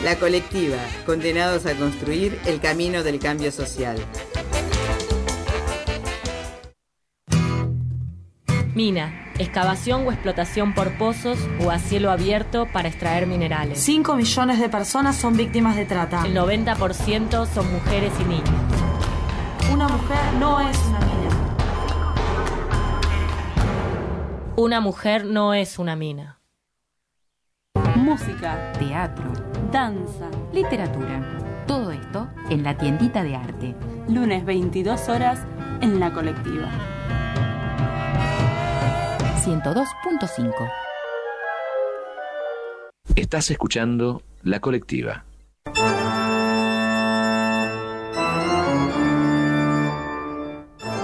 La colectiva, condenados a construir el camino del cambio social. Mina, excavación o explotación por pozos o a cielo abierto para extraer minerales. 5 millones de personas son víctimas de trata. El 90% son mujeres y niños. Una mujer no es una mina. Una mujer no es una mina. Música, teatro, danza, literatura. Todo esto en la tiendita de arte. Lunes 22 horas en la colectiva. 102.5. Estás escuchando La Colectiva.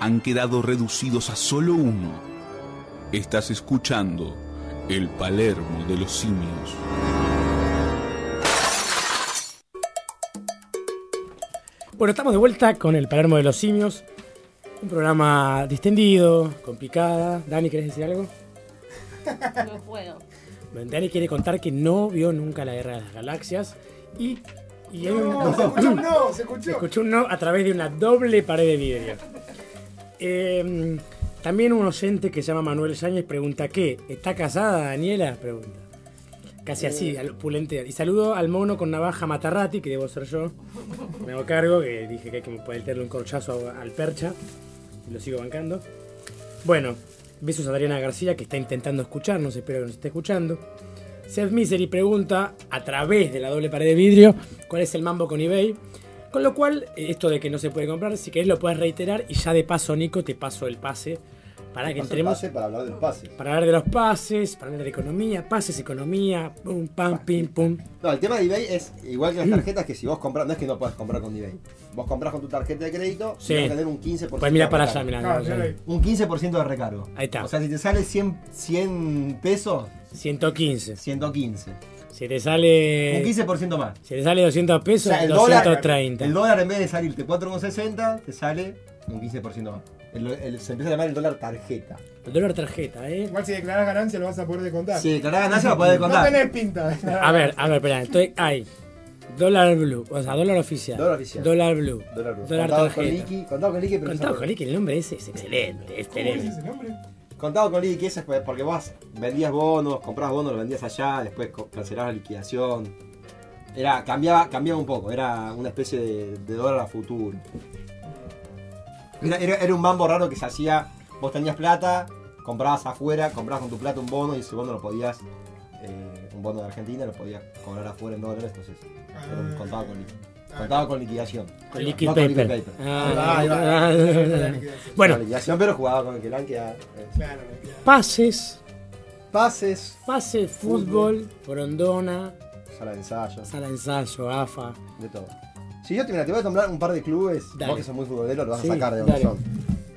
han quedado reducidos a solo uno. Estás escuchando el Palermo de los simios. Bueno, estamos de vuelta con el Palermo de los Simios. Un programa distendido, con picada. Dani, ¿querés decir algo? No puedo. Bueno, Dani quiere contar que no vio nunca la Guerra de las Galaxias y... y hay No, se escuchó un no, se escuchó. Se escuchó un no a través de una doble pared de vidrio. Eh, también un oyente que se llama Manuel Sáñez pregunta ¿qué? ¿Está casada Daniela? Pregunta. Casi así, al pulente. Y saludo al mono con navaja Matarrati, que debo ser yo. Me hago cargo, que dije que hay que ponerle un corchazo al percha. Y lo sigo bancando. Bueno, besos a Adriana García, que está intentando escucharnos, espero que nos esté escuchando. Seth Misery pregunta, a través de la doble pared de vidrio, cuál es el mambo con eBay. Con lo cual, eh, esto de que no se puede comprar, si querés lo puedes reiterar y ya de paso, Nico, te paso el pase para que el entremos. pase para hablar de los pases. Para hablar de los pases, para hablar de economía, pases, economía, pum, pam, pim, pum. No, el tema de eBay es igual que las tarjetas que si vos compras, no es que no puedas comprar con eBay. Vos compras con tu tarjeta de crédito Sí. y vas a tener un 15% Pues mira para allá, mirá, no, no. Un 15% de recargo. Ahí está. O sea, si te sale 100, 100 pesos, 115. 115. Si te sale. Un 15% más. Si te sale 200 O pesos, sea, el dólar, 230. el dólar en vez de salirte 4,60, te sale un 15% más. El- el- se empieza a llamar el dólar tarjeta. El dólar tarjeta, ¿eh? Igual si declarás ganancia lo vas a poder descontar. Si declarás ganancia lo podés descontar. No tenés pinta. A ver, a ver, espera. Entonces hay dólar blue, o sea, dólar oficial. Dólar oficial. Dólar blue. Dólar blue. Dólar Contado con tarjeta. liqui, contado con pero Contado con liqui, el nombre ese es excelente. Es ¿Cómo es excelente. ese nombre? Contado con liqui, eso es porque vos vendías bonos, comprabas bonos, los vendías allá, después cancelabas la liquidación. Era, cambiaba, cambiaba un poco, era una especie de, de dólar a futuro. Era, era- era un mambo raro que se hacía. Vos tenías plata, comprabas afuera, comprabas con tu plata un bono y ese bono lo podías. eh, un bono de Argentina lo podías cobrar afuera en dólares, entonces era un- contaba con, li- contaba con liquidación. Con liquid No paper. Ah, Ahí va. ah, Bueno, liquidación, pero jugaba con el que eh, Pases. Pases. Pases, fútbol, frondona, Sala de ensayo. sala de ensayo, AFA. De todo. Si yo te, mira, te voy a nombrar un par de clubes, Dale. vos que sos muy futbolero, lo vas Sí, a sacar de donde son.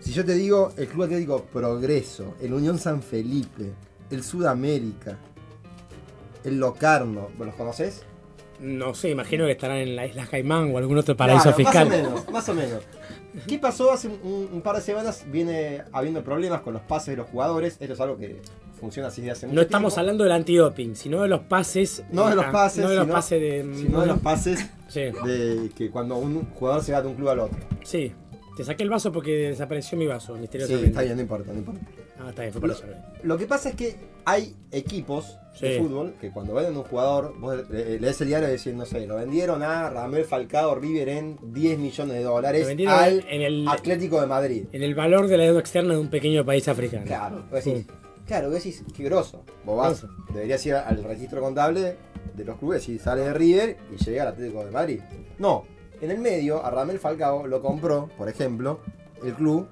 Si yo te digo el Club Atlético Progreso, el Unión San Felipe, el Sudamérica, el Locarno, ¿vos los conoces? No sé, imagino que estarán en la Isla Caimán o algún otro paraíso Claro, fiscal. Más o menos, más o menos. ¿Qué pasó hace un, un par de semanas? Viene habiendo problemas con los pases de los jugadores. Esto es algo que funciona así desde hace mucho No estamos tiempo. hablando del antidoping, sino de los pases. No de los pases, No de los sino- pases de. sino de los pases Sí. de que cuando un jugador se va de un club al otro. Sí. Te saqué el vaso porque desapareció mi vaso, Sí, misteriosamente. está bien, no importa, no importa. Ah, está bien, fue para Lo, que pasa es que hay equipos de Sí. fútbol que cuando venden un jugador, vos le- lees el diario y decís, no sé, lo vendieron a Ramel Falcao River en 10 millones de dólares al en el- Atlético de Madrid. En el valor de la deuda externa de un pequeño país africano. Claro, vos decís, Sí. claro, vos decís, qué groso. Vos vas, Grosso. deberías ir al registro contable de los clubes y sale de River y llega al Atlético de Madrid. No, en el medio a Ramel Falcao lo compró, por ejemplo, el club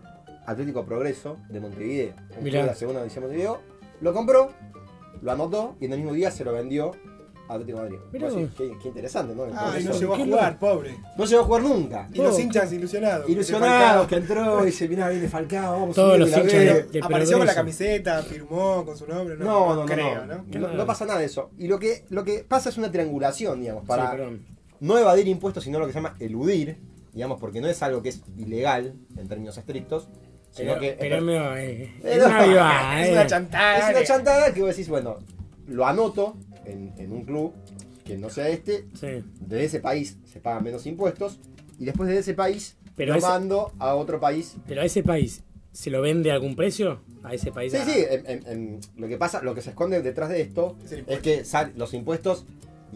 Atlético Progreso de Montevideo. Un Mirá. club de la segunda división de Montevideo. Lo compró, lo anotó y en el mismo día se lo vendió a Atlético de Madrid. Mirá vos. qué, qué interesante, ¿no? Ah, y Progreso. no llegó a ¿Qué jugar, pobre. No llegó a jugar nunca. Y los hinchas ilusionados. Ilusionados que entró y dice, mirá, viene Falcao, vamos a Todos los la hinchas B". de- de Apareció con la Progreso. camiseta, firmó con su nombre. No, No, no, no, creo, no. ¿no? No, no pasa nada de eso. Y lo que, lo que pasa es una triangulación, digamos, para Sí, perdón. No evadir impuestos, sino lo que se llama eludir, digamos, porque no es algo que es ilegal en términos estrictos, sino Pero, que pero me va, eh, es una Es eh. una chantada. es una chantada que vos decís, bueno, lo anoto en, en un club que no sea este, Sí. de ese país se pagan menos impuestos, y después de ese país Pero lo ese- mando a otro país. Pero a ese país, ¿se lo vende a algún precio? A ese país. Sí, a- sí, en- en- en- lo que pasa, lo que se esconde detrás de esto Es es que sal- los impuestos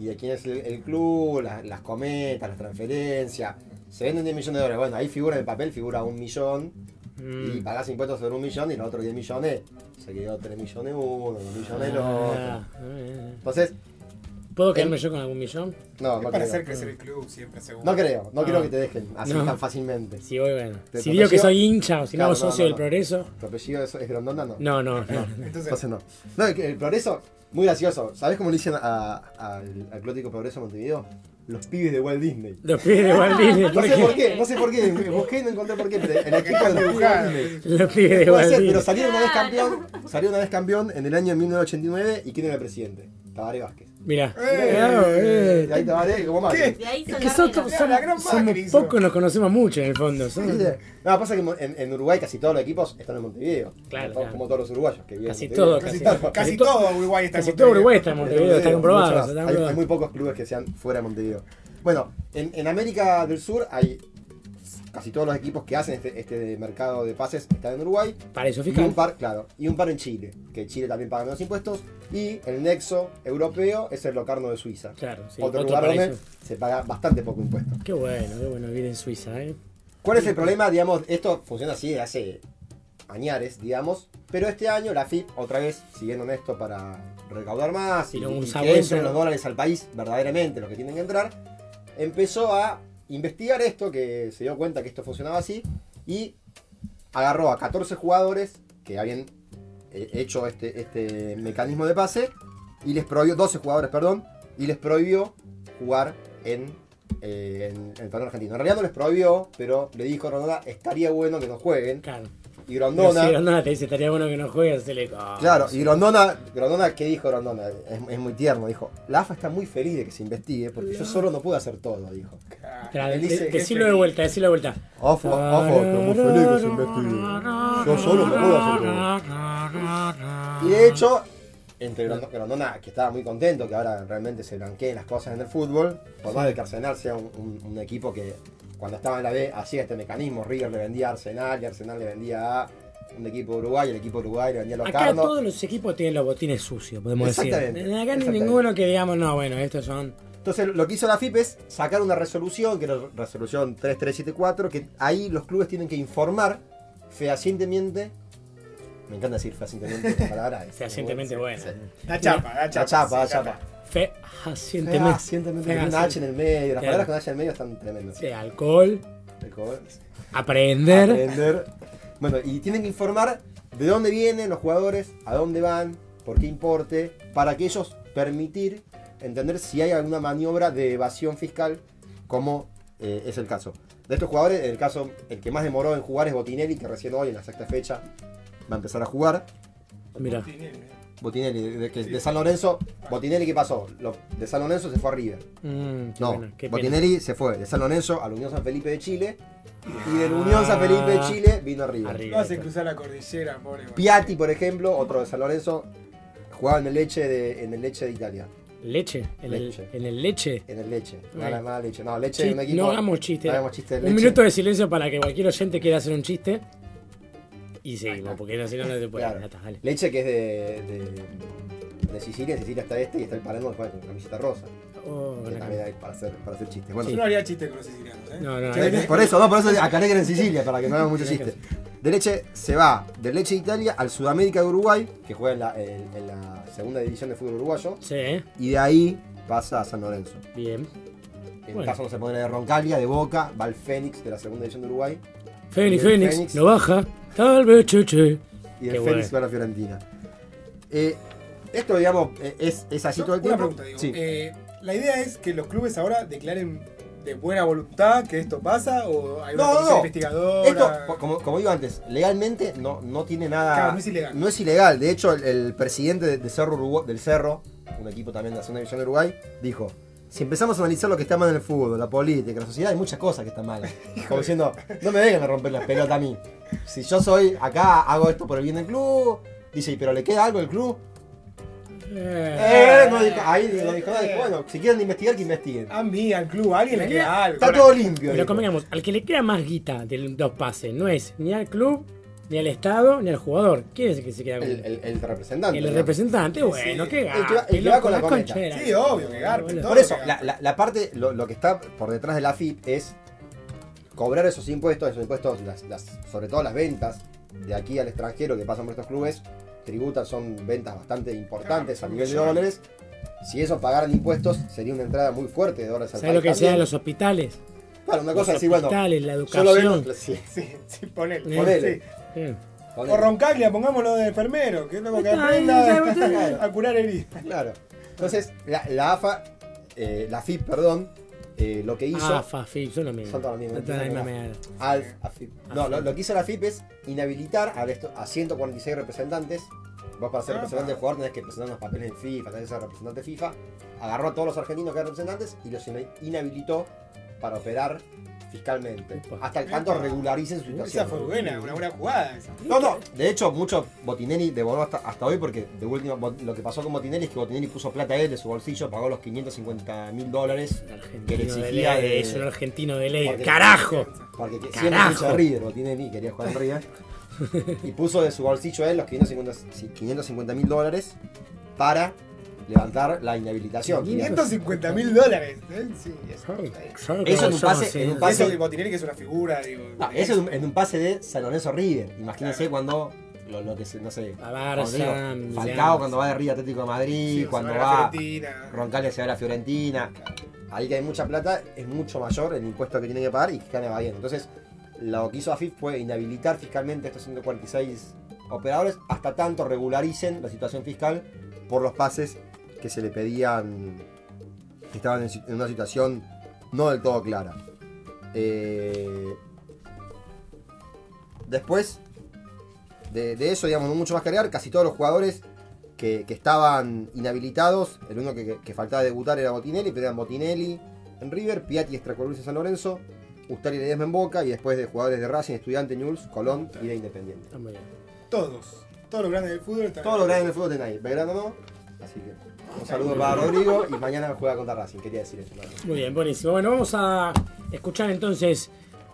y de quién es el, el club, las, las cometas, las transferencias, se venden 10 millones de dólares. Bueno, ahí figura en el papel, figura un millón Mm. y pagás impuestos sobre un millón y los otros 10 millones se quedó 3 millones uno, 2 millones el otro. Ah, eh. Entonces, ¿Puedo quedarme yo con algún millón? no, Es no para creo. hacer crecer el club siempre, seguro. No creo, no Ah. creo que te dejen así No. tan fácilmente. Si voy, bueno. Si digo que soy hincha o si no Claro, hago socio del no. progreso. ¿Tu apellido es, es Grondona? No. No, no, no. Entonces, Entonces no. No, el progreso, muy gracioso. ¿Sabés cómo le dicen a- al al Atlético Progreso Montevideo? Los pibes de Walt Disney. Los pibes de Walt Disney. No ¿Por sé por qué? no sé por qué. Busqué y no encontré por qué, pero el equipo de los pibes de Walt Disney. Los pibes de Walt ser, pero Disney. salió una vez campeón, salió una vez campeón en el año 1989 y ¿quién era el presidente? Tabaré Vázquez. Mirá. Eh, eh. Ahí Tabaré como Macri. ¿Qué? De ahí Es son que las somos, somos pocos, nos conocemos mucho en el fondo. somos-. No, pasa que en, en Uruguay casi todos los equipos están en Montevideo. Claro, como, claro. como todos los uruguayos que viven Casi Montevideo. todo, Casi, casi, todo, casi to- todo Uruguay está en Casi todo Montevideo. Uruguay está en Montevideo, está comprobado. Hay, muy pocos clubes que sean fuera de Montevideo. Bueno, en, en América del Sur hay casi todos los equipos que hacen este, este mercado de pases están en Uruguay. Paraíso Y fiscal. un par, claro, y un par en Chile, que Chile también paga menos impuestos. Y el nexo europeo es el Locarno de Suiza. Claro, sí. Otro, Otro lugar donde se paga bastante poco impuesto. Qué bueno, qué bueno vivir en Suiza, ¿eh? ¿Cuál es el problema? Digamos, esto funciona así de hace añares, digamos. Pero este año la FIP, otra vez, siguiendo en esto para recaudar más y, y que entren los dólares al país verdaderamente, los que tienen que entrar, empezó a investigar esto, que se dio cuenta que esto funcionaba así, y agarró a 14 jugadores que habían eh, hecho este, este mecanismo de pase, y les prohibió, 12 jugadores, perdón, y les prohibió jugar en, eh, en, el torneo argentino. En realidad no les prohibió, pero le dijo a Grondona, estaría bueno que no jueguen. Claro. Y Grondona... si Grondona te dice, estaría bueno que no juegues, se le. Claro, y Grondona, Grondona, ¿qué dijo Grondona? Es, es muy tierno, dijo, la AFA está muy feliz de que se investigue porque yo solo no puedo hacer todo, dijo. Claro, Él de- dice- decilo de vuelta, decilo de vuelta. AFA, AFA está muy feliz que se investigue. Yo solo no puedo hacer todo. Y de hecho, entre Grondona, Grondona, que estaba muy contento que ahora realmente se blanqueen las cosas en el fútbol, por más de que Arsenal sea un, un- un equipo que cuando estaba en la B hacía este mecanismo, River le vendía a Arsenal y Arsenal le vendía a un equipo de Uruguay, el equipo de Uruguay le vendía a los Acá todos los equipos tienen los botines sucios, podemos decir. Exactamente, Acá ni ninguno que digamos, no, bueno, estos son Entonces lo que hizo la FIP es sacar una resolución, que era la resolución 3374, que ahí los clubes tienen que informar fehacientemente. Me encanta decir fehacientemente. la palabra Fehacientemente bueno. Da chapa, da Da chapa. chapa, da sí, chapa. Fehacientemente. Fehacientemente. Tiene una H en el medio. Las palabras con H en el medio están tremendas. Sí, alcohol, Alcohol. aprender. Aprender. Bueno, y tienen que informar de dónde vienen los jugadores, a dónde van, por qué importe, para que ellos permitir entender si hay alguna maniobra de evasión fiscal, como eh, es el caso. De estos jugadores, el caso, el que más demoró en jugar es Botinelli, que recién hoy, en la sexta fecha, va a empezar a jugar. Mira. Botinelli, de, que- de San Lorenzo, Botinelli, ¿qué pasó? Lo- de San Lorenzo se fue a River. Mm, qué No, bueno, qué pena. Botinelli se fue de San Lorenzo a la Unión San Felipe de Chile. Y de la Unión San Felipe de Chile vino a River. Lo hace cruzar la cordillera, pobre. Piatti, por ejemplo, otro de San Lorenzo, jugaba en el Leche de, en el Leche de Italia. Leche, en, Leche. El, en el leche. En el Leche. No, la mala leche. No, Leche de un equipo. no hagamos chiste. No hagamos chiste de un Leche. minuto de silencio para que cualquier oyente quiera hacer un chiste. Y seguimos, porque no, si no, no se puede. Claro. Ya está, dale. Leche que es de, de, de Sicilia. En Sicilia está este y está el Palermo con camiseta rosa. Oh, que la también hay para hacer, para hacer chistes. Bueno, Yo no haría chiste con los sicilianos, ¿eh? No, no, Sí, no. por eso, no, por eso aclaré que era en Sicilia, para que no hagamos mucho chiste. De Leche se va de Leche de Italia al Sudamérica de Uruguay, que juega en la, en- en la segunda división de fútbol uruguayo. Sí, Y de ahí pasa a San Lorenzo. bien. En Bueno. el caso no se pone de Roncaglia, de Boca, va al Fénix de la segunda división de Uruguay. Fénix, Fénix, Fénix- no baja. Tal vez, che, che. Y el Qué Fénix bueno. va a la Fiorentina. Eh, esto, digamos, eh, es, es así Yo- todo el una tiempo. pregunta, digo. Sí. eh, la idea es que los clubes ahora declaren de buena voluntad que esto pasa o hay una No, no, investigadora. Esto, como, como digo antes, legalmente no, no tiene nada. Claro, no es ilegal. No es ilegal. De hecho, el, el presidente de, de Cerro Urugu- del Cerro, un equipo también de la segunda división de Uruguay, dijo: Si empezamos a analizar lo que está mal en el fútbol, la política, la sociedad, hay muchas cosas que están mal. Como diciendo, no me vengan a romper la pelota a mí. Si yo soy acá, hago esto por el bien del club. Dice, ¿y pero le queda algo al club? Eh, no dijo, ahí no dijo nada. Dijo, Bueno, si quieren investigar, que investiguen. A mí, al club, a alguien le queda algo. Está todo limpio. Pero dijo. convengamos, al que le queda más guita de los pases, no es ni al club, ni al Estado, ni al jugador. ¿Quién es el que se queda con El, el- el representante. El ¿no? representante, bueno, qué El que va- gaste, el que va con la cometa. conchera. Sí, obvio, que garpe. Por eso, la, garpe. la- la parte, lo, lo que está por detrás de la FIP es cobrar esos impuestos, esos impuestos, las, las- sobre todo las ventas de aquí al extranjero que pasan por estos clubes, tributan, son ventas bastante importantes a nivel de dólares. Si eso pagaran impuestos, sería una entrada muy fuerte de dólares al ¿Sabes lo país que sea los hospitales? Claro, una los cosa así, bueno. hospitales, la Yo lo educación. veo, sí, Sí, sí, ponele. Ponele. Sí. Bien. O Roncaglia, pongámoslo de enfermero, que es lo que aprenda a, curar heridas. Claro. Entonces, la, la AFA, eh, la FIP, perdón, eh, lo que hizo. Ah, FAFI, son lo mismo. Son todas las mismas. Alf, AFIP. No, lo, lo que hizo la FIP es inhabilitar a, esto- a 146 representantes. Vos para ser Ah, representante de jugador tenés que presentar unos papeles en FIFA, tenés que ser representante FIFA. Agarró a todos los argentinos que eran representantes y los inhabilitó para operar fiscalmente. Hasta tanto Epa. regularicen su situación. Esa fue buena, una buena jugada esa. No, no, de hecho, mucho Botinelli devoró hasta, hasta hoy porque de última, Bot- lo que pasó con Botinelli es que Botinelli puso plata a él de su bolsillo, pagó los 550 mil dólares que le de exigía ley, de, es un argentino de ley. Porque- ¡Carajo! Porque que- siempre Carajo. hincha de River, Botinelli quería jugar en River. y puso de su bolsillo él los 550 mil dólares para levantar la inhabilitación. 550 mil dólares. ¿eh? Sí, eso. Eso en un pase, en un pase, Eso de Botinelli que es una figura, digo. no, eso en un, en un pase de San Lorenzo River. Imagínense cuando lo, lo que se, no sé, Barça, digo. Falcao cuando va de River Atlético de Madrid, Sí, cuando va va. Roncaglia se va a la Fiorentina. Ahí que hay mucha plata, es mucho mayor el impuesto que tienen que pagar y que gana bien. Entonces, lo que hizo AFIP fue inhabilitar fiscalmente a estos 146 operadores hasta tanto regularicen la situación fiscal por los pases que se le pedían que estaban en, una situación no del todo clara. Eh, después de, de eso, digamos, no mucho más que agregar, casi todos los jugadores que, que estaban inhabilitados, el único que, faltaba debutar era Botinelli, pero eran Botinelli en River, Piatti, Extracolurice en San Lorenzo, Ustari Ledesma en Boca y después de jugadores de Racing, Estudiante, News, Colón y de Independiente. Todos. Todos los grandes del fútbol están. Todos los grandes del fútbol tienen ahí, Belgrano no, así que un saludo para Rodrigo y mañana juega contra Racing, quería decir eso. Muy bien, buenísimo. Bueno, vamos a escuchar entonces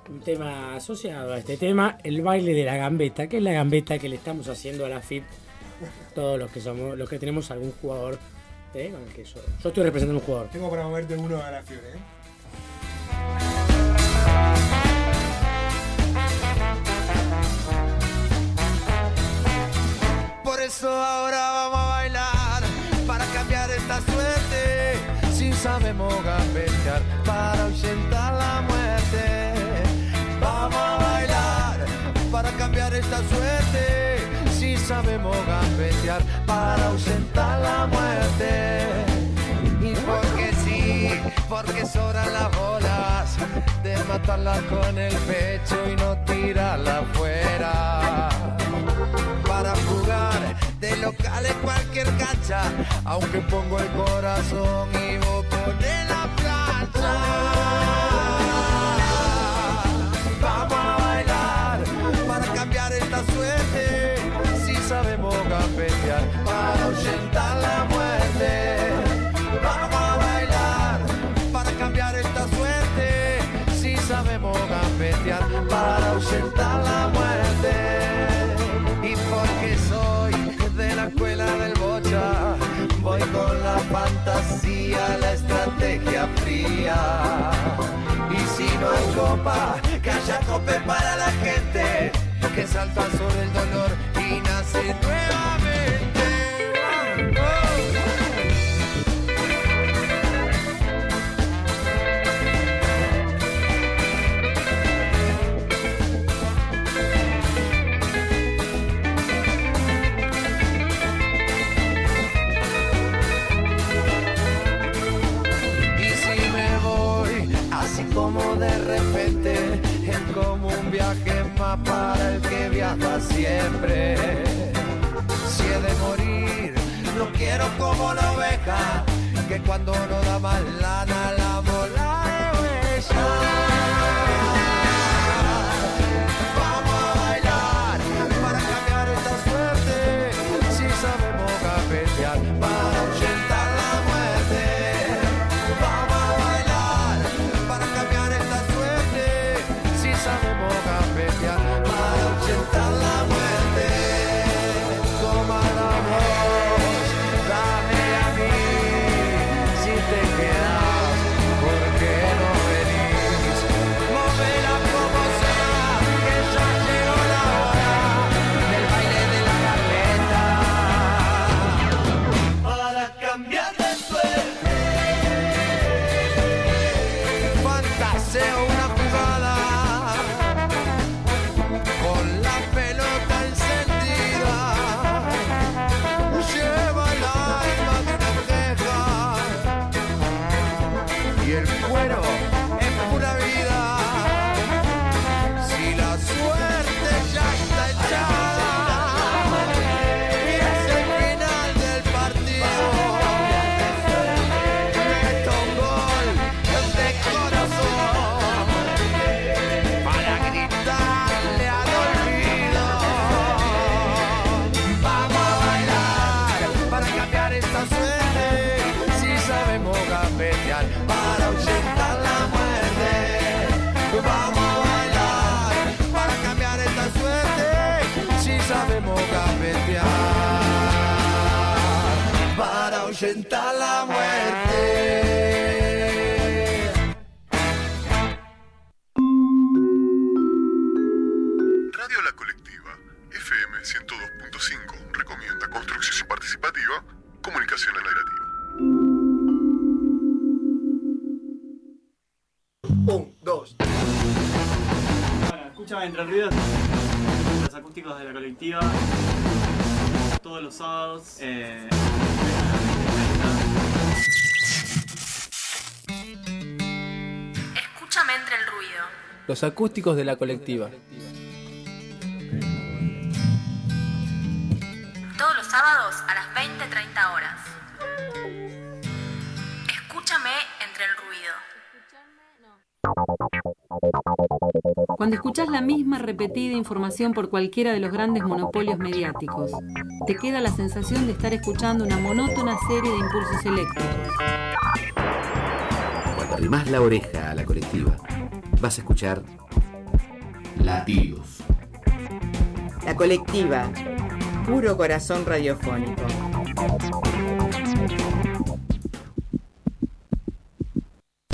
un tema asociado a este tema, el baile de la gambeta, que es la gambeta que le estamos haciendo a la FIP, todos los que somos, los que tenemos algún jugador eh, con el que yo, yo estoy representando a un jugador. Tengo para moverte uno a la Fiore, ¿eh? Por eso ahora vamos a bailar suerte. Si sabemos gambetear para ahuyentar la muerte. Vamos a bailar para cambiar esta suerte. Si sabemos gambetear para ahuyentar la muerte. Y porque sí, porque sobran las bolas de matarla con el pecho y no tirarla afuera para jugar de locales cualquier cancha, aunque pongo el corazón y vos pones la plancha. Vamos a bailar para cambiar esta suerte, si sabemos gambetear fantasía, la estrategia fría. Y si no hay copa, que haya cope para la gente, que salta sobre el dolor y nace nuevamente. Para el que viaja siempre. Si he de morir, no quiero como la oveja, que cuando no da más lana la bola de. Los acústicos de la colectiva. Todos los sábados a las 20-30 horas. Escúchame entre el ruido. Cuando escuchás la misma repetida información por cualquiera de los grandes monopolios mediáticos, te queda la sensación de estar escuchando una monótona serie de impulsos eléctricos. Cuando arrimás la oreja a la colectiva, vas a escuchar latidos. La colectiva, puro corazón radiofónico.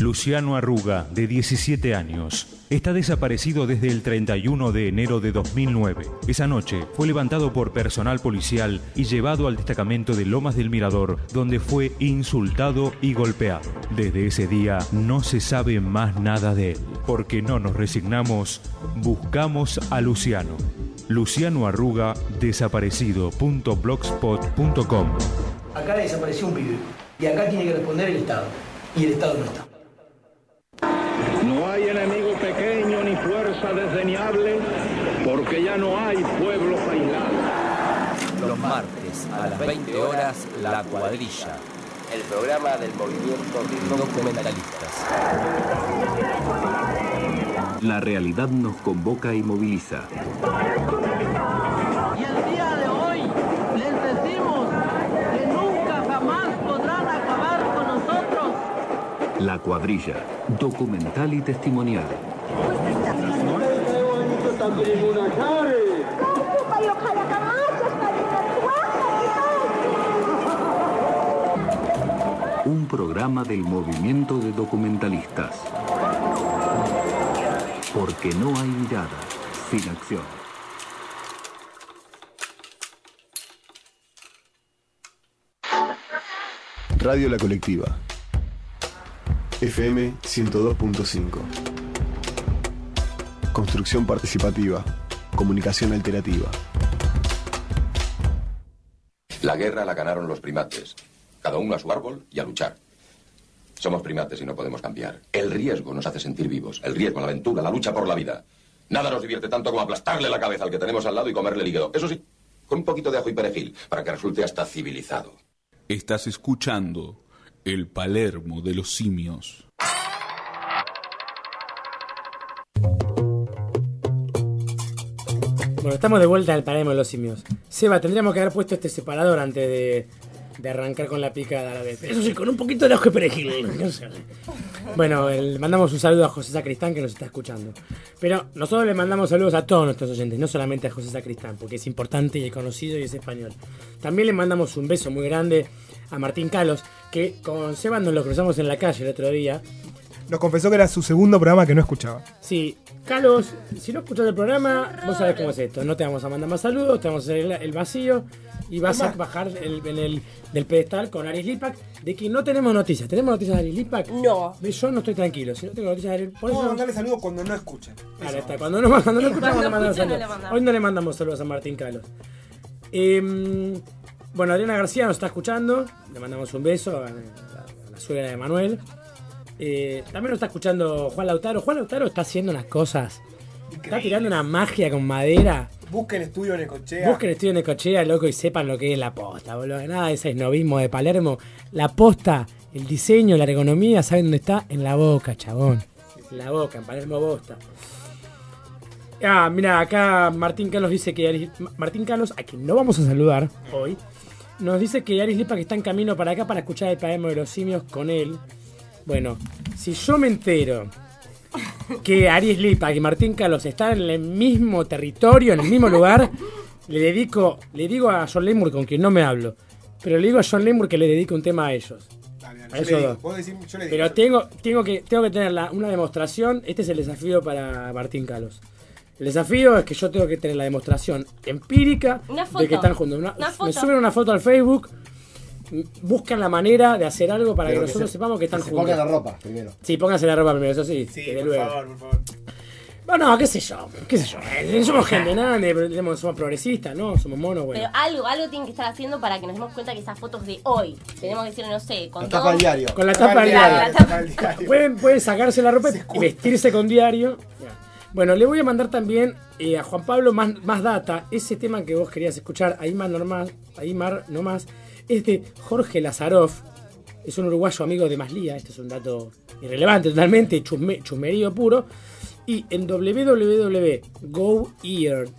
Luciano Arruga, de 17 años, está desaparecido desde el 31 de enero de 2009. Esa noche fue levantado por personal policial y llevado al destacamento de Lomas del Mirador, donde fue insultado y golpeado. Desde ese día no se sabe más nada de él. Porque no nos resignamos, buscamos a Luciano. Luciano Arruga, desaparecido.blogspot.com. Acá desapareció un pibe. Y acá tiene que responder el Estado. Y el Estado no está. No hay enemigo pequeño ni fuerza desdeñable, porque ya no hay pueblos aislados. Los martes a las 20 horas, La Cuadrilla, el programa del movimiento de documentalistas. La realidad nos convoca y moviliza. Y el día de hoy les decimos que nunca jamás podrán acabar con nosotros. La cuadrilla, documental y testimonial. Un programa del movimiento de documentalistas. Porque no hay mirada sin acción. Radio La Colectiva. FM 102.5. Construcción participativa. Comunicación alternativa. La guerra la ganaron los primates. Cada uno a su árbol y a luchar. Somos primates y no podemos cambiar. El riesgo nos hace sentir vivos. El riesgo, la aventura, la lucha por la vida. Nada nos divierte tanto como aplastarle la cabeza al que tenemos al lado y comerle el hígado. Eso sí, con un poquito de ajo y perejil, para que resulte hasta civilizado. Estás escuchando el Palermo de los simios. Bueno, estamos de vuelta al Palermo de los simios. Seba, tendríamos que haber puesto este separador antes de, de arrancar con la picada a la vez. Eso sí, con un poquito de ajo y perejil. Bueno, el- mandamos un saludo a José Sacristán que nos está escuchando. Pero nosotros le mandamos saludos a todos nuestros oyentes, no solamente a José Sacristán, porque es importante y es conocido y es español. También le mandamos un beso muy grande a Martín Calos, que con Seba nos lo cruzamos en la calle el otro día. Nos confesó que era su segundo programa que no escuchaba. Sí, Carlos, si no escuchas el programa, vos sabés cómo es esto. No te vamos a mandar más saludos, te vamos a hacer el, el vacío y vas a bajar el- en el, del pedestal con Aris Lipak de que no tenemos noticias. ¿Tenemos noticias de Aris Lipak? No. Yo no estoy tranquilo. Si no tengo noticias de Aris Por Vamos a eso. mandarle saludos cuando no escuchen. Ahora está, cuando no, cuando no escuchamos, Cuando le mandamos escuchan, no saludos. le mandamos. Hoy no le mandamos saludos a Martín Carlos. Em, bueno, Adriana García nos está escuchando. Le mandamos un beso a, a- a la suegra de Manuel. Eh, también nos está escuchando Juan Lautaro. Juan Lautaro está haciendo unas cosas. Está tirando una magia con madera. Busquen estudio en Ecochea. Busquen estudio en Ecochea, loco, y sepan lo que es la posta, boludo. Nada de ese esnovismo de Palermo. La posta, el diseño, la ergonomía, ¿saben dónde está? En la boca, chabón. En la boca, en Palermo Bosta. Ah, mira, acá Martín Carlos dice que Martín Carlos, a quien no vamos a saludar hoy, nos dice que Aris Lipa que está en camino para acá para escuchar el Palermo de los simios con él. Bueno, si yo me entero que Aries Lipa y Martín Carlos están en el mismo territorio, en el mismo lugar, le dedico, le digo a John Lemur con quien no me hablo, pero le digo a John Lemur que le dedique un tema a ellos. A Yo le esos digo, dos. vos decís, yo le digo. Pero tengo, tengo, que, tengo que tener la- una demostración. Este es el desafío para Martín Carlos. El desafío es que yo tengo que tener la demostración empírica Una de que están juntos. Una- Una Me suben una foto al Facebook, buscan la manera de hacer algo para Pero que que nosotros se- sepamos que están que se juntos. pongan la ropa primero. Sí, pónganse la ropa primero, eso sí. Sí, por luego. favor, por favor. Bueno, qué sé yo, qué sé yo. Eh, Somos gente grande, somos progresistas, ¿no? Somos monos, bueno. Pero algo, algo tienen que estar haciendo para que nos demos cuenta que esas fotos de hoy, tenemos que decir, no sé, con todo. Con la tapa Claro, diario. Pueden, pueden sacarse la ropa y vestirse con diario. Bueno, le voy a mandar también eh, a Juan Pablo más, más data. Ese tema que vos querías escuchar, más normal, ahí mar nomás, es de Jorge Lazaroff. Es un uruguayo amigo de Maslía. Este es un dato irrelevante totalmente, chusme- chusmerío puro. Y en www.goear,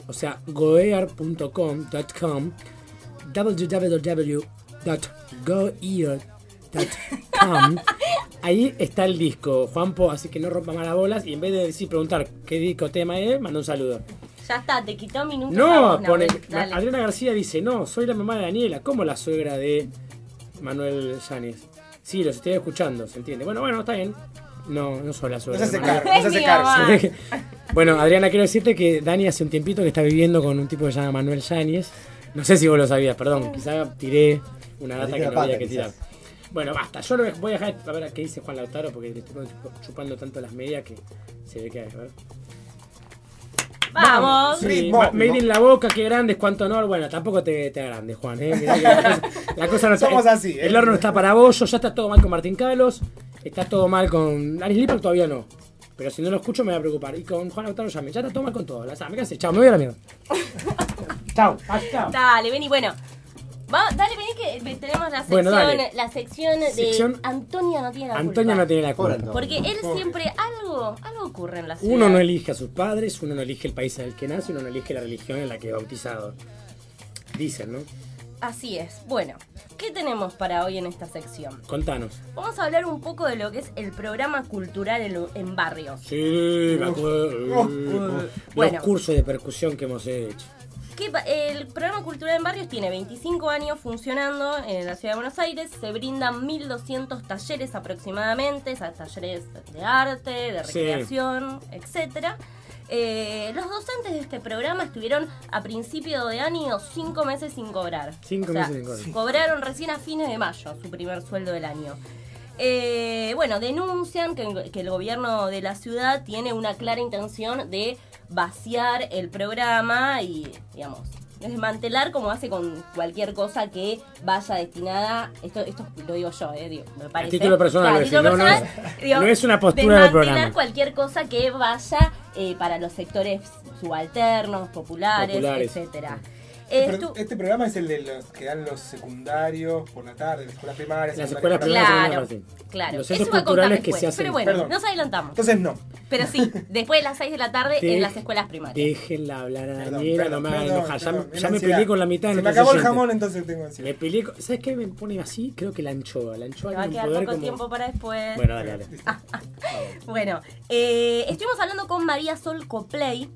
o sea, goear.com.com, www.goear.com, ahí está el disco, Juanpo, así que no rompa malas bolas. Y en vez de decir, preguntar qué disco tema es, manda un saludo. Ya está, te quitó minutos. No, pone. Adriana García dice, no, soy la mamá de Daniela, como la suegra de Manuel Yanes. Sí, los estoy escuchando, se entiende. Bueno, bueno, está bien. No, no se hace hermano. cargo, no se bueno, Adriana, quiero decirte que Dani hace un tiempito que está viviendo con un tipo que se llama Manuel Yáñez. No sé si vos lo sabías, perdón. Quizá tiré una data que la no había que tirar. Bueno, basta. Yo lo voy a dejar a ver qué dice Juan Lautaro porque le estoy chupando tanto las medias que se ve que hay. Vamos. Sí, Ritmo. ma- made in la boca, qué grande, cuánto honor. Bueno, tampoco te, te agrandes, Juan. ¿eh? Mirá que la, cosa, la cosa no está. Somos así, ¿eh? El horno está para bollo, ya está todo mal con Martín Carlos. Está todo mal con. Aris Lippert todavía no. Pero si no lo escucho me va a preocupar. Y con Juan Lautaro ya, me- ya está todo mal con todo. La me cansé. Chao, me voy a la mierda. chao, chao. Dale, vení, bueno. Va, dale, vení que tenemos la sección, Bueno, dale. la sección de Sección- Antonia no tiene la Antonia culpa. no tiene la culpa. Porque él siempre algo, algo ocurre en la ciudad. Uno no elige a sus padres, uno no elige el país en el que nace, uno no elige la religión en la que es bautizado. Dicen, ¿no? Así es. Bueno, ¿qué tenemos para hoy en esta sección? Contanos. Vamos a hablar un poco de lo que es el programa cultural en, en barrios. Sí, me acuerdo. Uh, bueno. Los cursos de percusión que hemos hecho. ¿Qué pa- el programa cultural en barrios tiene 25 años funcionando en la ciudad de Buenos Aires. Se brindan 1.200 talleres aproximadamente, o sea, talleres de arte, de Sí. recreación, etcétera. Eh, los docentes de este programa estuvieron a principio de año cinco meses sin cobrar. Cinco O sea, meses sin cobrar. Cobraron recién a fines de mayo su primer sueldo del año. Eh, bueno, denuncian que, que el gobierno de la ciudad tiene una clara intención de vaciar el programa y, digamos, desmantelar como hace con cualquier cosa que vaya destinada, esto, esto lo digo yo, eh, digo, me parece. título personal, Claro, a es título decir, no, no personal, es- digo, no es una postura del desmantelar programa. cualquier cosa que vaya eh, para los sectores subalternos, populares, Populares. etcétera. Pero Estu- este programa es el de los que dan los secundarios por la tarde, las escuelas primarias. Las escuelas primarias, Claro, Martín. claro. Los Eso centros culturales que después, se hacen. Pero bueno, Perdón. nos adelantamos. Entonces no. Pero sí, después de las 6 de la tarde en las escuelas primarias. Déjenla hablar a Daniela, no me hagan enojar. Ya, perdón, ya me peleé con la mitad de Se me acabó el jamón, entonces tengo ansiedad. Me peleé con- ¿Sabes qué me pone así? Creo que la anchoa. La anchoa va a quedar poco como... tiempo para después. Bueno, dale, dale. Bueno, eh, estuvimos hablando con María Sol Copley.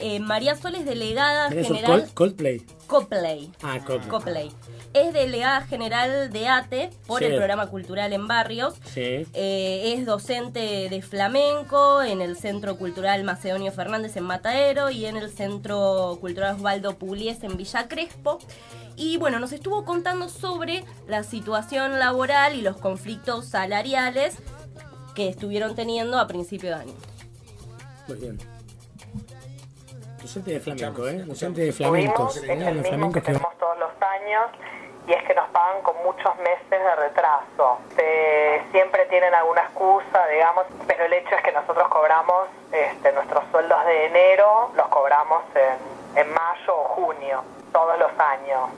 Eh, María Sol es delegada eso, general. Cold- Coldplay. Copley. Ah, Coldplay. Es delegada general de ATE por Sí. el programa cultural en barrios. Sí. Eh, es docente de flamenco en el Centro Cultural Macedonio Fernández en Matadero y en el Centro Cultural Osvaldo Pugliese en Villa Crespo. Y bueno, nos estuvo contando sobre la situación laboral y los conflictos salariales que estuvieron teniendo a principio de año. Muy bien. Docente de flamenco, ¿eh? Docente de flamencos. Tuvimos, es el los mismo que flamencos que... tenemos todos los años y es que nos pagan con muchos meses de retraso. Eh, siempre tienen alguna excusa, digamos, pero el hecho es que nosotros cobramos este, nuestros sueldos de enero, los cobramos en, en mayo o junio, todos los años.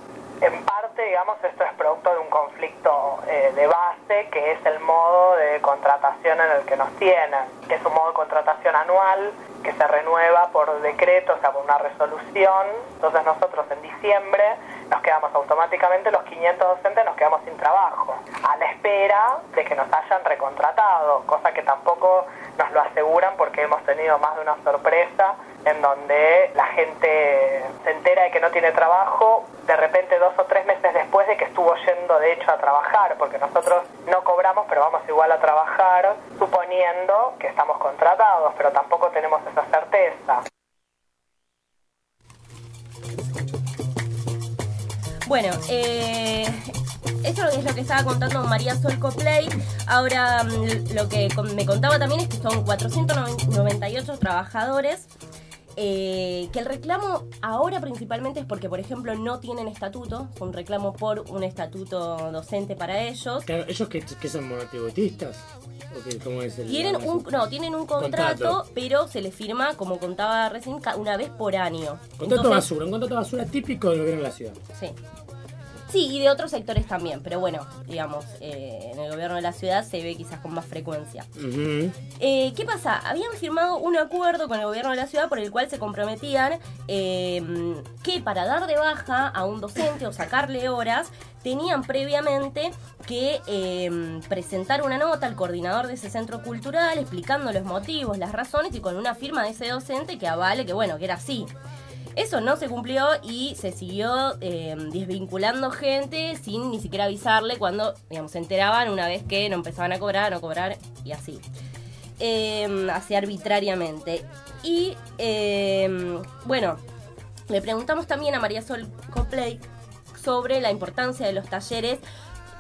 En parte, digamos, esto es producto de un conflicto eh, de base, que es el modo de contratación en el que nos tienen, que es un modo de contratación anual que se renueva por decreto, o sea, por una resolución. Entonces nosotros en diciembre nos quedamos automáticamente, los 500 docentes nos quedamos sin trabajo, a la espera de que nos hayan recontratado, cosa que tampoco nos lo aseguran porque hemos tenido más de una sorpresa en donde la gente se entera de que no tiene trabajo de repente dos o tres meses después de que estuvo yendo de hecho a trabajar, porque nosotros no cobramos pero vamos igual a trabajar suponiendo que estamos contratados, pero tampoco tenemos esa certeza. Bueno, eh, esto es lo que estaba contando María Sol Copley. Ahora, mm, lo que me contaba también es que son 498 trabajadores. Eh, que el reclamo ahora principalmente es porque, por ejemplo, no tienen estatuto. Es un reclamo por un estatuto docente para ellos. Claro, ¿ellos que, que son monotributistas? ¿O qué, ¿Cómo es el...? Tienen un, no, tienen un contrato, Contrato. pero se les firma, como contaba recién, una vez por año. Contrato Entonces- basura, un contrato basura típico del gobierno de la ciudad. Sí. Sí, y de otros sectores también, pero bueno, digamos, eh, en el gobierno de la ciudad se ve quizás con más frecuencia. Eh, ¿Qué pasa? Habían firmado un acuerdo con el gobierno de la ciudad por el cual se comprometían eh, que para dar de baja a un docente o sacarle horas, tenían previamente que eh, presentar una nota al coordinador de ese centro cultural explicando los motivos, las razones y con una firma de ese docente que avale que bueno, que era así. Eso no se cumplió y se siguió eh, desvinculando gente sin ni siquiera avisarle cuando, digamos, se enteraban una vez que no empezaban a cobrar, no cobrar y así. eh, así arbitrariamente. Y eh, bueno, le preguntamos también a María Sol Copley sobre la importancia de los talleres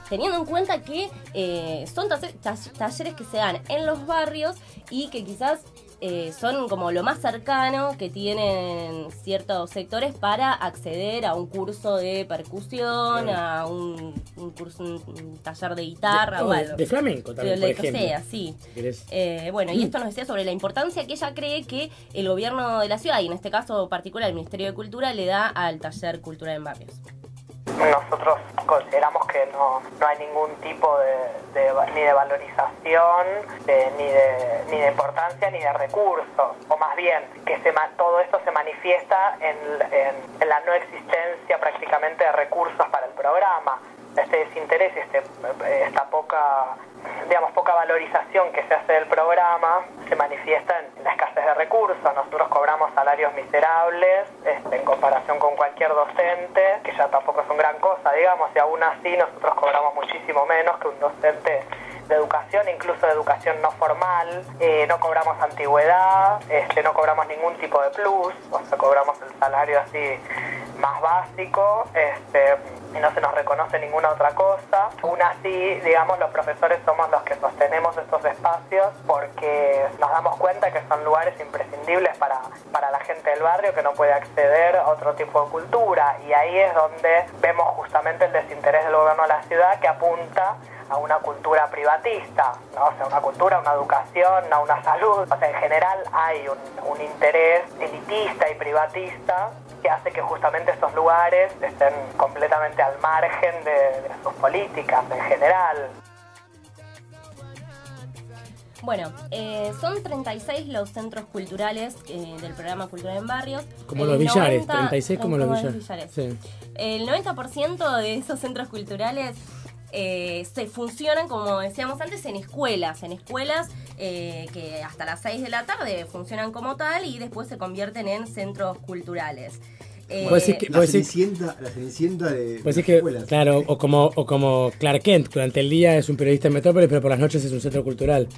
teniendo en cuenta que eh, son talle- ta- talleres que se dan en los barrios y que quizás eh, son como lo más cercano que tienen ciertos sectores para acceder a un curso de percusión, a un, un curso, un, taller de guitarra De- o algo. de flamenco también, De por lo que ejemplo. sea, sí. Eh, bueno, y Mm. esto nos decía sobre la importancia que ella cree que el gobierno de la ciudad, y en este caso particular el Ministerio de Cultura, le da al taller Cultura en Barrios. Nosotros consideramos que no, no hay ningún tipo de, ni de valorización, de- ni, de, ni de importancia, ni de recursos. O más bien, que se todo esto se manifiesta en, en- la no existencia prácticamente de recursos para el programa. Este desinterés, este, esta poca, digamos, poca valorización que se hace del programa se manifiesta en la escasez de recursos. Nosotros cobramos salarios miserables este, en comparación con cualquier docente, que ya tampoco es un gran cosa, digamos, y aún así nosotros cobramos muchísimo menos que un docente de educación, incluso de educación no formal, eh, no cobramos antigüedad, este, no cobramos ningún tipo de plus, o sea, cobramos el salario así más básico, este, y no se nos reconoce ninguna otra cosa. Aún así, digamos, los profesores somos los que sostenemos estos espacios porque nos damos cuenta que son lugares imprescindibles para, para la gente del barrio que no puede acceder a otro tipo de cultura. Y ahí es donde vemos justamente el desinterés del gobierno de la ciudad que apunta a una cultura privatista, ¿no? o sea, una cultura, una educación, a una salud. O sea, en general hay un, un interés elitista y privatista que hace que justamente estos lugares estén completamente al margen de, de sus políticas en general. Bueno, eh, son 36 los centros culturales eh, del programa Cultura en Barrios. Como El los billares, 90 36 como los billares. billares. Sí. El 90% de esos centros culturales eh, se funcionan, como decíamos antes, en escuelas. En escuelas eh, que hasta las 6 de la tarde funcionan como tal y después se convierten en centros culturales. Eh, que- La decís- cenicienta, la cenicienta de, de es que, escuelas. claro, o como, o como Clark Kent, durante el día es un periodista en Metrópolis, pero por las noches es un centro cultural.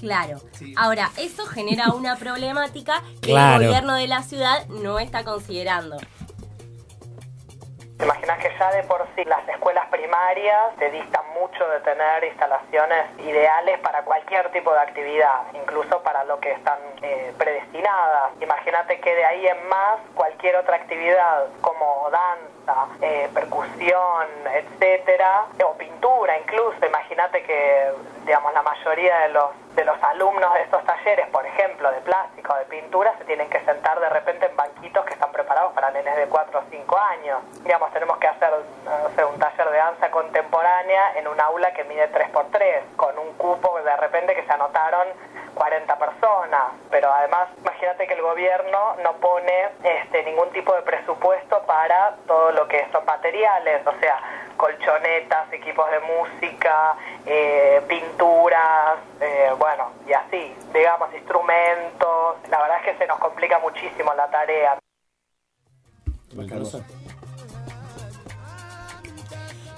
Claro. Ahora, eso genera una problemática que Claro. el gobierno de la ciudad no está considerando. ¿Te imaginas que ya de por sí las escuelas primarias se distan mucho de tener instalaciones ideales para cualquier tipo de actividad, incluso para lo que están eh, predestinadas? Imagínate que de ahí en más cualquier otra actividad como danza, eh, percusión, etcétera, o pintura incluso. Imagínate que, digamos, la mayoría de los de los alumnos de estos talleres, por ejemplo, de plástica o de pintura, se tienen que sentar de repente en banquitos que están preparados para nenes de 4 o 5 años. Digamos, tenemos que hacer un taller de danza contemporánea en un aula que mide 3x3, con un cupo de repente que se anotaron 40 personas. Pero además, imagínate que el gobierno no pone este, ningún tipo de presupuesto para todo lo que son materiales, o sea, colchonetas, equipos de música, eh, pinturas, eh, bueno, y así, digamos, instrumentos. La verdad es que se nos complica muchísimo la tarea.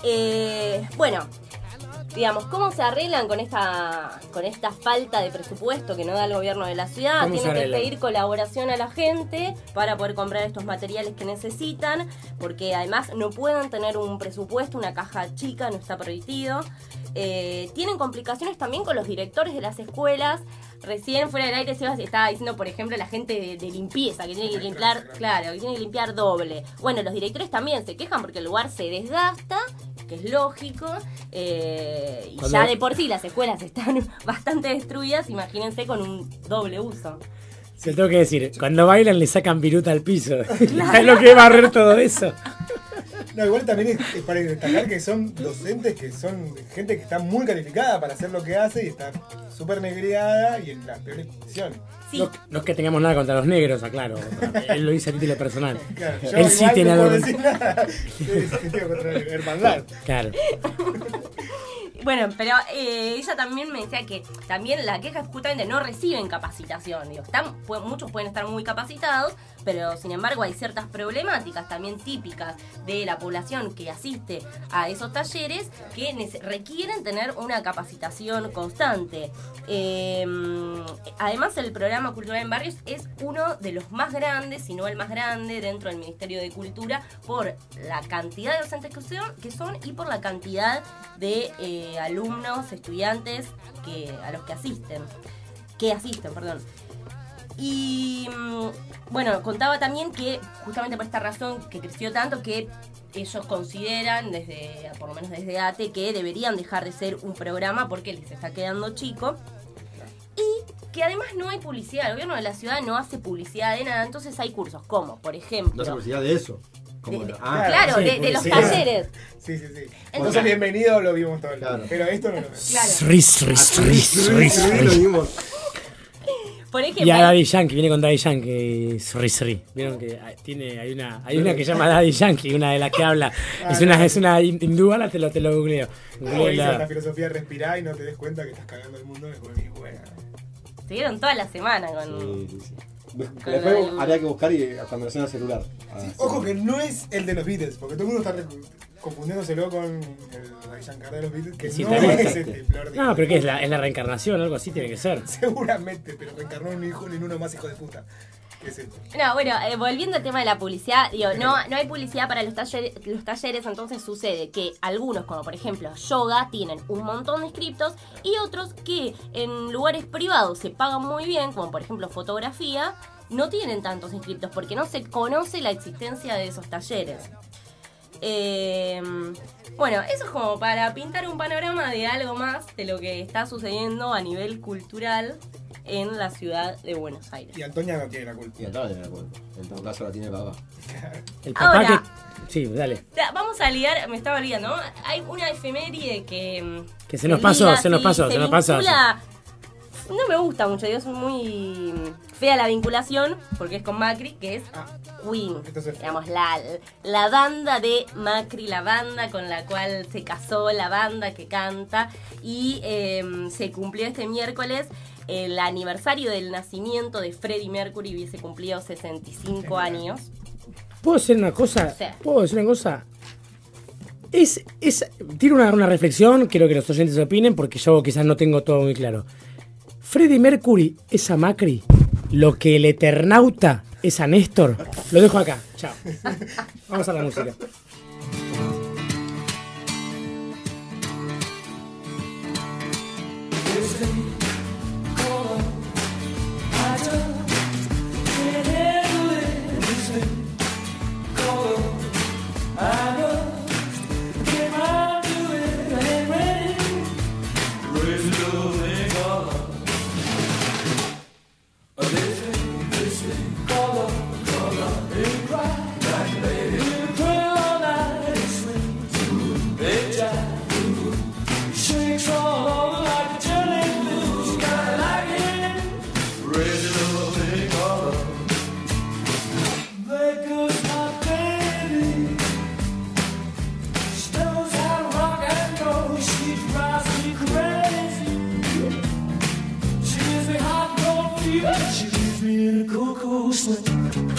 Eh, bueno, digamos, ¿cómo se arreglan con esta, con esta falta de presupuesto que no da el gobierno de la ciudad? ¿Cómo se Tienen que pedir colaboración a la gente para poder comprar estos materiales que necesitan, porque además no pueden tener un presupuesto, una caja chica, no está permitido. Eh, tienen complicaciones también con los directores de las escuelas. Recién fuera del aire Sebas estaba diciendo, por ejemplo, la gente de, de limpieza, que tiene que limpiar, claro, que tiene que limpiar doble. Bueno, los directores también se quejan porque el lugar se desgasta, que es lógico, eh, y Cuando- ya de por sí las escuelas están bastante destruidas, imagínense con un doble uso. Se lo tengo que decir, cuando bailan le sacan viruta al piso. ¿Sabes lo que es barrer todo eso? No, igual también es, es para destacar que son docentes que son gente que está muy calificada para hacer lo que hace y está súper negreada y en las peores condiciones. No, no es que tengamos nada contra los negros, aclaro. Él lo dice a título personal. Claro, yo Él sí tiene no algo. puedo decir nada. Hermandad. Claro. Bueno, pero eh, ella también me decía que también la queja es justamente no reciben capacitación. Digo, están, muchos pueden estar muy capacitados, pero sin embargo hay ciertas problemáticas también típicas de la población que asiste a esos talleres que requieren tener una capacitación constante. Eh, además, el programa Cultural en Barrios es uno de los más grandes, si no el más grande, dentro del Ministerio de Cultura por la cantidad de docentes que son, que son y por la cantidad de eh, alumnos, estudiantes que, a los que asisten. Que asisten, perdón. Y mm, bueno, contaba también que justamente por esta razón que creció tanto que ellos consideran desde, por lo menos desde ATE, que deberían dejar de ser un programa porque les está quedando chico. Y que además no hay publicidad, el gobierno de la ciudad no hace publicidad de nada, entonces hay cursos como, por ejemplo... No hace publicidad de eso. Como De- lo- claro, sí, de, de los publicidad. talleres. Sí, sí, sí. Entonces- bienvenido, lo vimos todo el día. Pero esto no lo vemos. Ris, ris, ris, ris, ris. Por ejemplo, Y a Daddy Yankee, viene con Daddy Yankee, Sri Sri. Vieron que hay- tiene, hay una, hay una que se llama Daddy Yankee, una de las que habla. Es una, es una hindú, ahora te lo, te lo googleo. Googleo la- la filosofía respirar y no te des cuenta que estás cagando el mundo es muy buena. estuvieron toda la semana con... Después habría que buscar y cuando versión al celular. Ah, sí. Ojo que no es el de los Beatles, porque todo el mundo está re- confundiéndoselo con el de los Beatles, que Sí, no es de- No, pero que es la, es la reencarnación, algo así tiene que ser. Seguramente, pero reencarnó en un hijo en uno más hijo de puta. No, bueno, eh, volviendo al tema de la publicidad, digo, no, no hay publicidad para los talleres, los talleres, entonces sucede que algunos, como por ejemplo yoga, tienen un montón de inscriptos y otros que en lugares privados se pagan muy bien, como por ejemplo fotografía, no tienen tantos inscriptos porque no se conoce la existencia de esos talleres. Eh, bueno, eso es como para pintar un panorama de algo más de lo que está sucediendo a nivel cultural en la ciudad de Buenos Aires. Y Antonia no tiene la culpa. Y Antonio tiene la culpa. En todo caso la tiene el papá. El papá Ahora- que. Sí, dale. Vamos a ligar, me estaba olvidando, ¿no? Hay una efeméride que. mm, Que se nos pasó, liga, se nos pasó, se nos pasó. No me gusta mucho, digo, es muy fea la vinculación, porque es con Macri, que es Ah. Queen. Digamos, la, la banda de Macri, la banda con la cual se casó, la banda que canta. Y eh, se cumplió este miércoles el aniversario del nacimiento de Freddie Mercury, hubiese cumplido 65 años. ¿Puedo decir una cosa? Sí. ¿Puedo decir una cosa? Es, es, tiro una, una reflexión, quiero que los oyentes opinen, porque yo quizás no tengo todo muy claro. Freddie Mercury es a Macri lo que el Eternauta es a Néstor. Lo dejo acá. Chao. Vamos a la música. Jerusalem.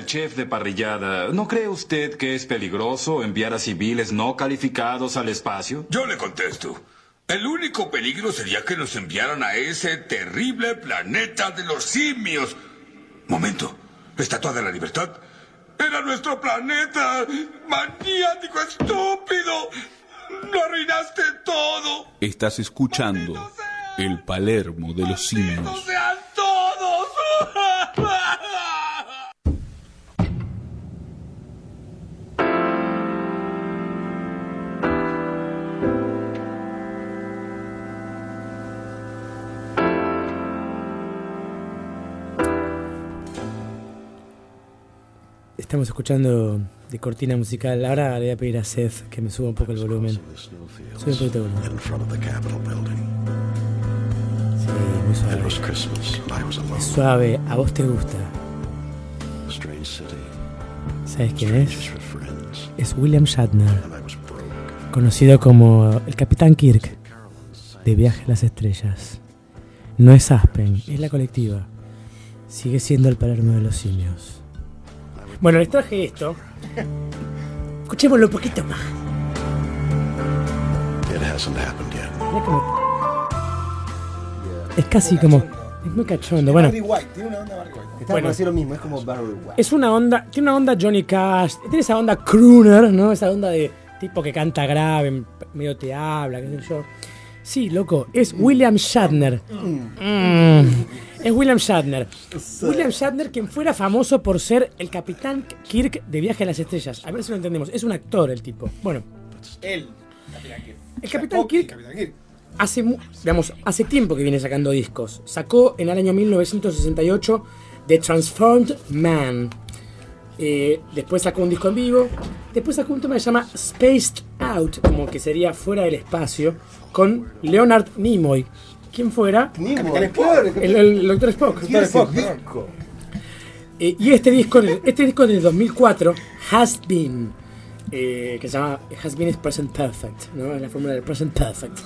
El chef de parrillada. ¿No cree usted que es peligroso enviar a civiles no calificados al espacio? Yo le contesto. El único peligro sería que nos enviaran a ese terrible planeta de los simios. Momento. Estatua de la Libertad. Era nuestro planeta. Maniático estúpido. Lo arruinaste todo. Estás escuchando el Palermo de los simios. ¡Sean todos! Estamos escuchando de cortina musical. Ahora le voy a pedir a Seth que me suba un poco el volumen. Sube un poquito el volumen. Sí, muy suave. Es suave, a vos te gusta. ¿Sabes quién es? Es William Shatner, conocido como el Capitán Kirk de Viaje a las Estrellas. No es Aspen, es la colectiva. Sigue siendo el Palermo de los simios. Bueno, les traje esto. Escuchémoslo un poquito más. Cómo- Es casi como. Es muy cachondo. Bueno, Barry White, tiene una onda Barry White. Está Bueno. decir lo mismo, es como Barry White. es una onda. Tiene una onda Johnny Cash. Tiene esa onda crooner, ¿no? Esa onda de tipo que canta grave, medio te habla, qué sé yo. Sí, loco, es William Shatner. Mm. Es William Shatner. William Shatner, quien fuera famoso por ser el capitán Kirk de Viaje a las Estrellas. A ver si lo entendemos. Es un actor el tipo. Bueno, Él. El capitán Kirk hace, digamos, hace tiempo que viene sacando discos. Sacó en el año 1968 The Transformed Man. Eh, después sacó un disco en vivo. Después sacó un tema que se llama Spaced Out, como que sería fuera del espacio, con Leonard Nimoy. ¿Quién fuera? Capitán Spock. El, el Dr. Spock. Doctor Spock. Eh, y este disco, este disco del 2004, Has Been, eh, que se llama Has Been is Present Perfect, ¿no? Es la fórmula del Present Perfect.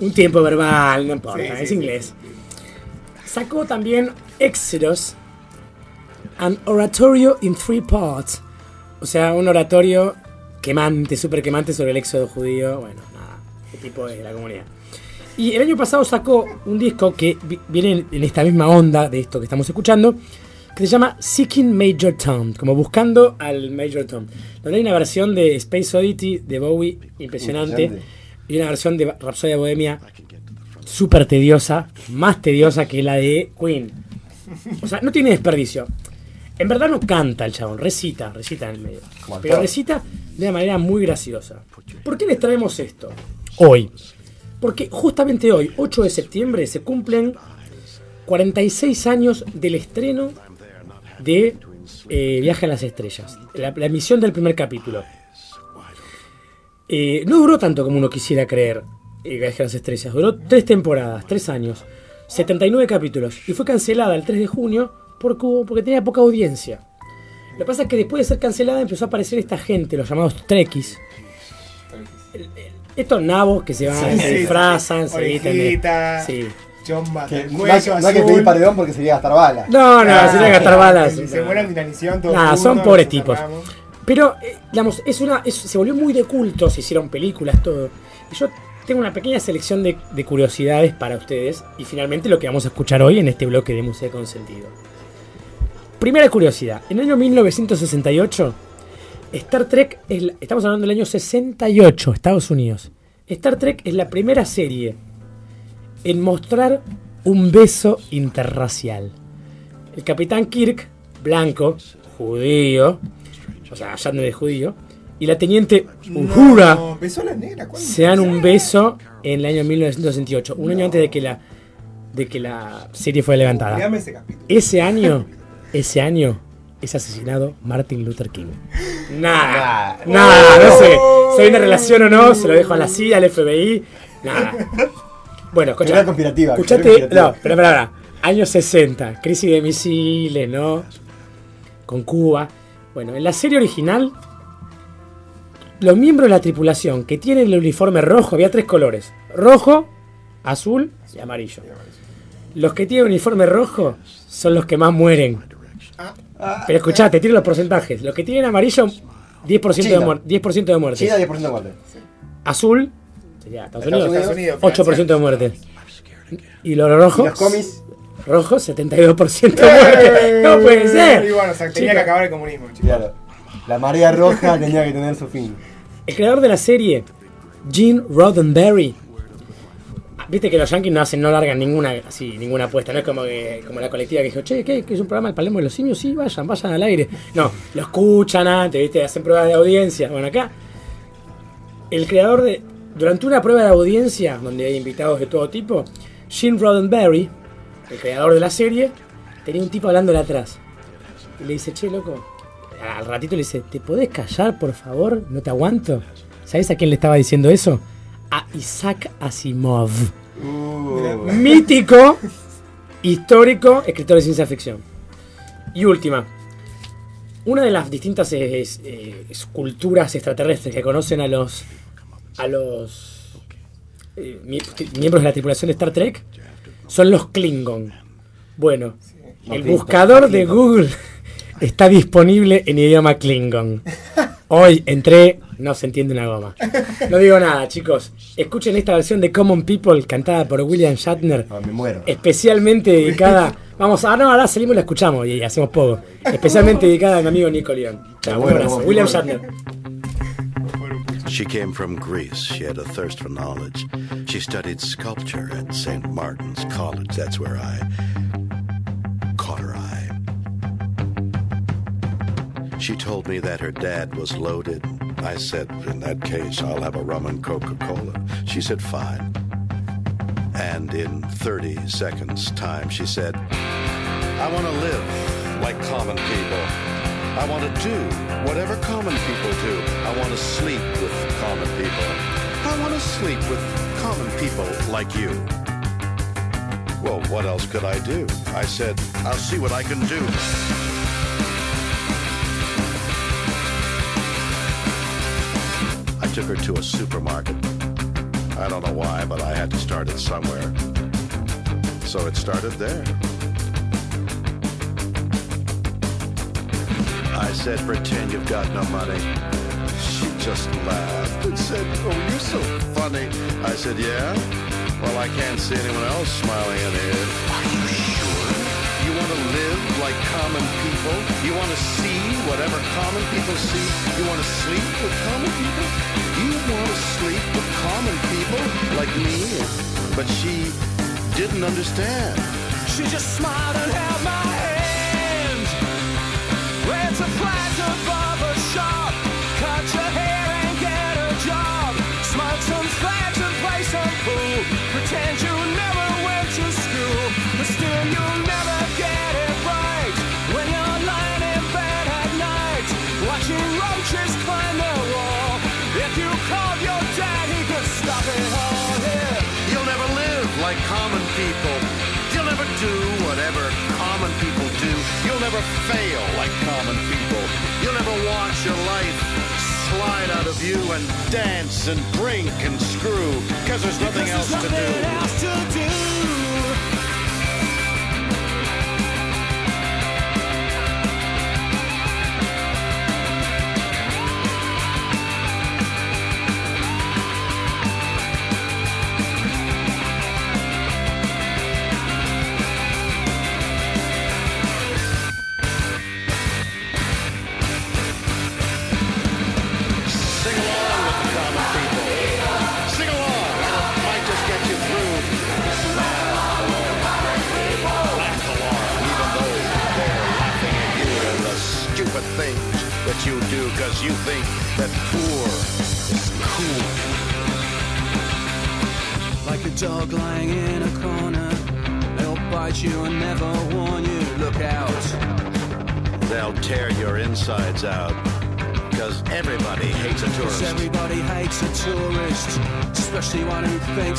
Un tiempo verbal, no importa, Sí, sí, es sí. inglés. Sacó también Exodus, An Oratorio in Three Parts, o sea, un oratorio quemante, súper quemante sobre el éxodo judío, bueno, nada, qué tipo de la comunidad. Y el año pasado sacó un disco que vi- viene en- esta misma onda de esto que estamos escuchando, que se llama Seeking Major Tom, como buscando al Major Tom. Donde hay una versión de Space Oddity de Bowie impresionante y una versión de Rhapsodia Bohemia súper tediosa, más tediosa que la de Queen. O sea, no tiene desperdicio. En verdad no canta el chabón, recita, recita en el medio. Pero recita de una manera muy graciosa. ¿Por qué les traemos esto? Hoy. Porque justamente hoy, 8 de septiembre, se cumplen 46 años del estreno de eh, Viaje a las Estrellas. La, emisión del primer capítulo. Eh, no duró tanto como uno quisiera creer eh, Viaje a las Estrellas. Duró tres temporadas, tres años, 79 capítulos. Y fue cancelada el 3 de junio porque, porque tenía poca audiencia. Lo que pasa es que después de ser cancelada empezó a aparecer esta gente, los llamados trekkies. Estos nabos que se van, Sí, se disfrazan, sí. se visten Sí. chomba, Que no, hay, no hay que pedir paredón porque sería gastar balas. No, no, Ah, sería gastar balas. Si se de inanición todos Nada, son pobres tipos. Pero, eh, digamos, es una, es- se volvió muy de culto, se hicieron películas, todo. Y yo tengo una pequeña selección de, de curiosidades para ustedes. Y finalmente lo que vamos a escuchar hoy en este bloque de Museo con Sentido. Primera curiosidad. En el año 1968, Star Trek, es la- estamos hablando del año 68, Estados Unidos. Star Trek es la primera serie en mostrar un beso interracial. El capitán Kirk, blanco, judío, o sea, Shatner es judío, y la teniente Uhura No, besó la negra. se dan un beso en el año 1968, un año antes de que la de que la serie fue levantada. Ese año, ese año, es asesinado Martin Luther King. Nada, nada, no sé. Si hay una relación o no, se lo dejo a la CIA, al FBI. Nada. Bueno, escucha. Conspirativa, Escuchate, no, espera, espera, espera. Años 60, crisis de misiles, ¿no? Con Cuba. Bueno, en la serie original, los miembros de la tripulación que tienen el uniforme rojo, había tres colores: rojo, azul y amarillo. Los que tienen uniforme rojo son los que más mueren. Pero escuchate, tiene los porcentajes. Los que tienen amarillo, 10% de, muer- 10 de muertes. China 10% de muerte. Azul, sería Estados Estados Unidos, Unidos, 8% de muerte. Y los rojos, ¿Y los cómics? rojos, 72% de muerte. No puede ser. Y bueno, o sea, tenía que acabar el comunismo, chicos. Claro. La marea roja tenía que tener su fin. El creador de la serie, Gene Roddenberry. Viste que los yankees no hacen, no largan ninguna así, ninguna apuesta, no es como que, como la colectiva que dijo, che, ¿qué? ¿Qué es un programa del Palermo de los Simios? Sí, vayan, vayan al aire. No, lo escuchan antes, viste, hacen pruebas de audiencia. Bueno, acá, el creador de. Durante una prueba de audiencia, donde hay invitados de todo tipo, Gene Roddenberry, el creador de la serie, tenía un tipo hablándole atrás. Y le dice, che, loco. Al ratito le dice, ¿te podés callar, por favor? No te aguanto. ¿Sabes a quién le estaba diciendo eso? A Isaac Asimov. Mítico, histórico, escritor de ciencia ficción. Y última. Una de las distintas eh, eh, esculturas extraterrestres que conocen a los. a los. eh, mie- miembros de la tripulación de Star Trek son los Klingon. Bueno, el buscador de. Google está disponible en idioma Klingon. Hoy entré, no se entiende una goma. No digo nada, chicos. Escuchen esta versión de Common People cantada por William Shatner. me muero. Especialmente dedicada. Vamos, ah, no, ahora salimos y la escuchamos y hacemos poco. Especialmente dedicada a mi amigo Nico León. Chao, un bueno, abrazo. bueno, William bueno. Shatner. She came from Greece. She had a thirst for knowledge. She studied sculpture at St. Martin's College. That's where I She told me that her dad was loaded. I said, in that case, I'll have a rum and Coca Cola. She said, fine. And in 30 seconds' time, she said, I want to live like common people. I want to do whatever common people do. I want to sleep with common people. I want to sleep with common people like you. Well, what else could I do? I said, I'll see what I can do. Took her to a supermarket. I don't know why, but I had to start it somewhere. So it started there. I said, pretend you've got no money. She just laughed and said, oh, you're so funny. I said, yeah? Well, I can't see anyone else smiling in here. Live like common people? You want to see whatever common people see? You want to sleep with common people? You want to sleep with common people like me? But she didn't understand. She just smiled and held my hand. Went to Plaza never fail like common people. You'll never watch your life slide out of you and dance and drink and screw because there's nothing else to do. else to do.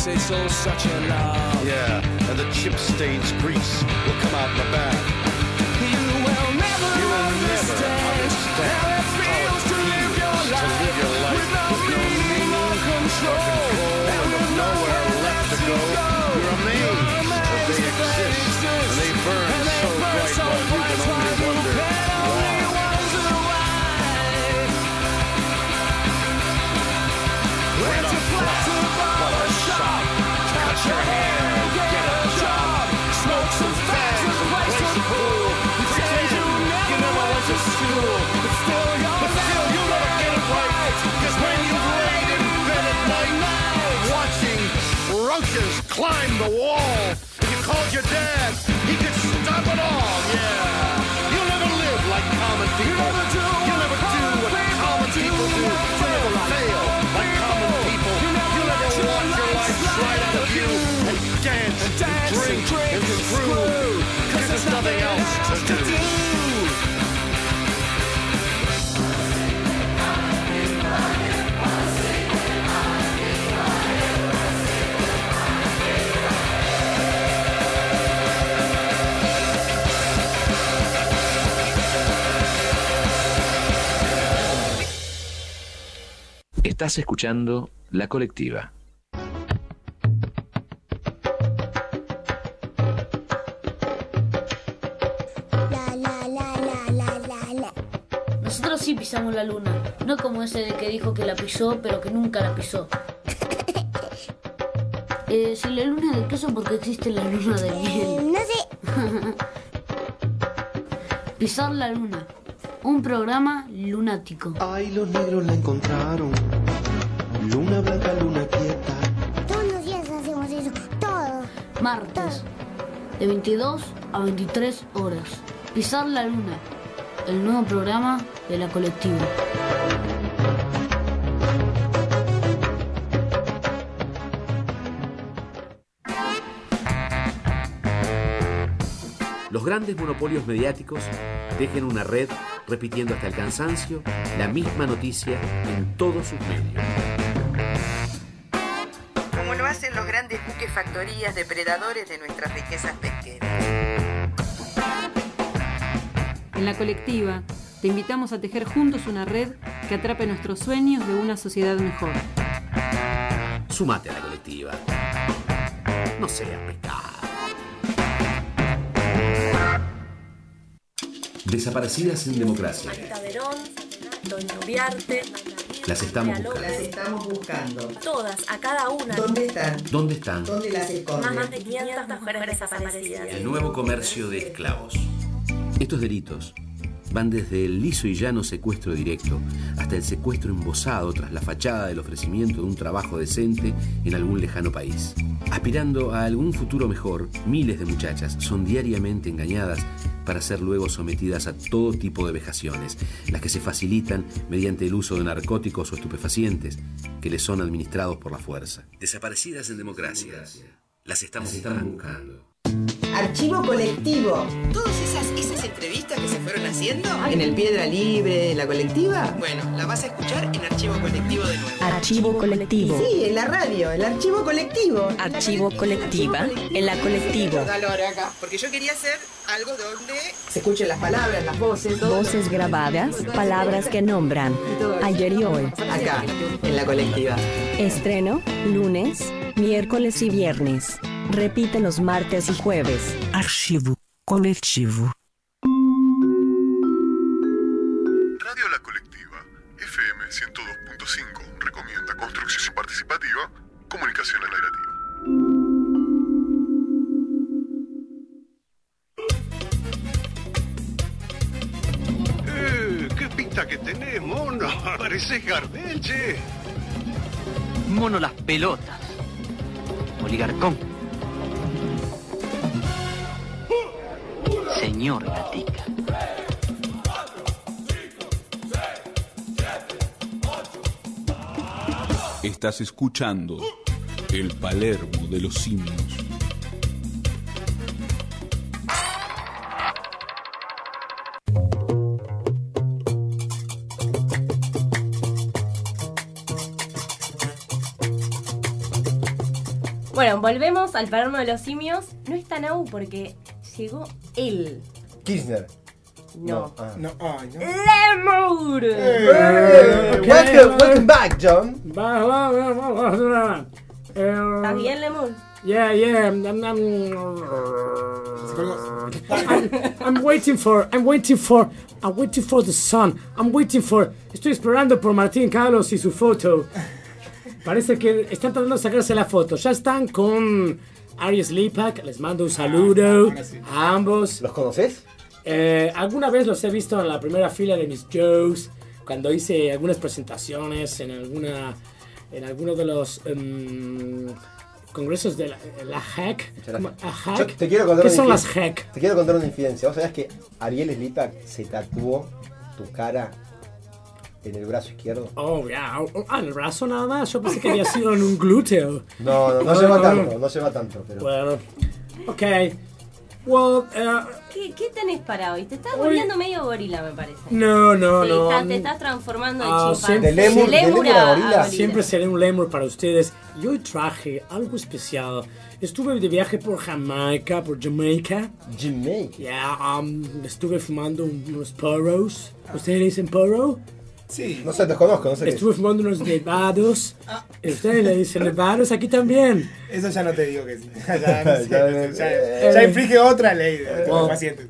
It's all such a lie. Yeah, and the chip stains grease will come out the back. Dance and drink and screw. Because there's nothing else to do. Estás escuchando La Colectiva. Nosotros sí pisamos la luna, no como ese de que dijo que la pisó, pero que nunca la pisó. Eh, si la luna de queso, porque existe la luna de miel? No sé. Pisar la luna, un programa lunático. Ay, los negros la encontraron. De 22 a 23 horas. Pisar la luna, el nuevo programa de la colectiva. Los grandes monopolios mediáticos tejen una red repitiendo hasta el cansancio la misma noticia en todos sus medios. Hacen los grandes buques factorías depredadores de nuestras riquezas pesqueras. En la colectiva, te invitamos a tejer juntos una red que atrape nuestros sueños de una sociedad mejor. Sumate a la colectiva. No seas pescado. Desaparecidas en democracia. Anita Verón, Doña Ubiarte, Las estamos buscando. López. estamos buscando. Todas, a cada una. ¿Dónde están? ¿Dónde están? ¿Dónde las esconden? Más de 500 mujeres desaparecidas. El nuevo comercio de esclavos. Estos delitos van desde el liso y llano secuestro directo hasta el secuestro embosado tras la fachada del ofrecimiento de un trabajo decente en algún lejano país. Aspirando a algún futuro mejor, miles de muchachas son diariamente engañadas para ser luego sometidas a todo tipo de vejaciones, las que se facilitan mediante el uso de narcóticos o estupefacientes que les son administrados por la fuerza. Desaparecidas en democracia. Las estamos buscando. Archivo colectivo. Todas esas, esas entrevistas que se fueron haciendo en el Piedra Libre, en la colectiva. Bueno, la vas a escuchar en Archivo Colectivo de nuevo. Archivo colectivo. Sí, en la radio, el archivo colectivo. Archivo colectiva, en la acá, porque yo quería hacer algo donde se escuchen las palabras, las voces, todo. Voces grabadas, palabras que nombran. Ayer y hoy. Acá, en la colectiva. Estreno, lunes, miércoles y viernes. Repite los martes y jueves. Archivo coletivo. Radio La Colectiva, FM 102.5, recomienda construcción participativa, comunicación alternativa. Eh, ¿Qué pinta que tenés, mono? Pareces Gardel, che. Mono las pelotas. Oligarcón. señor Gatica. Estás escuchando el Palermo de los simios. Bueno, volvemos al Palermo de los Simios. No está Nau porque llegó él. Kirchner. No. ah. No, ay, no. ¡Lemur! Eh, welcome, welcome back, John. ¿Estás bien, Lemur? Yeah, yeah. I'm, I'm, I'm, I'm waiting for. I'm waiting for. I'm waiting for the sun. I'm waiting for. Estoy esperando por Martín Carlos y su foto. Parece que están tratando de sacarse la foto. Ya están con Aries Lipak. Les mando un saludo a ambos. ¿Los conoces? Eh, alguna vez los he visto en la primera fila de mis shows. Cuando hice algunas presentaciones en alguna. En alguno de los. em, congresos de la, la HAC. ¿Cómo? ¿A Yo HAC? te quiero contar ¿Qué son las HAC? Te quiero contar una infidencia. ¿Vos sabés que Ariel Slipak se tatuó tu cara en el brazo izquierdo? Oh, ya. Oh, ah, en el brazo nada más. Yo pensé que había sido en un glúteo. No, no, no lleva tanto, no lleva tanto. Pero... Bueno. Ok. Well, eh, ¿Qué, qué tenés para hoy? Te estás Hoy- volviendo medio gorila, me parece. no, no, Sí, no. estás- te estás transformando de Ah, chimpancé. siempre- lemur a- a gorila. Siempre seré un lemur para ustedes. Y hoy traje algo especial. Estuve de viaje por Jamaica, por Jamaica. Jamaica. Yeah, um, estuve fumando unos porros. ¿Ustedes dicen porro? Sí. No sé, desconozco, no sé qué es. Estuve fumando unos nevados. ¿Ustedes le dicen nevados aquí también? Eso ya no te digo que sí. Ya, no sé, Ya, ya- eh, ya inflige otra ley de de los Well, pacientes.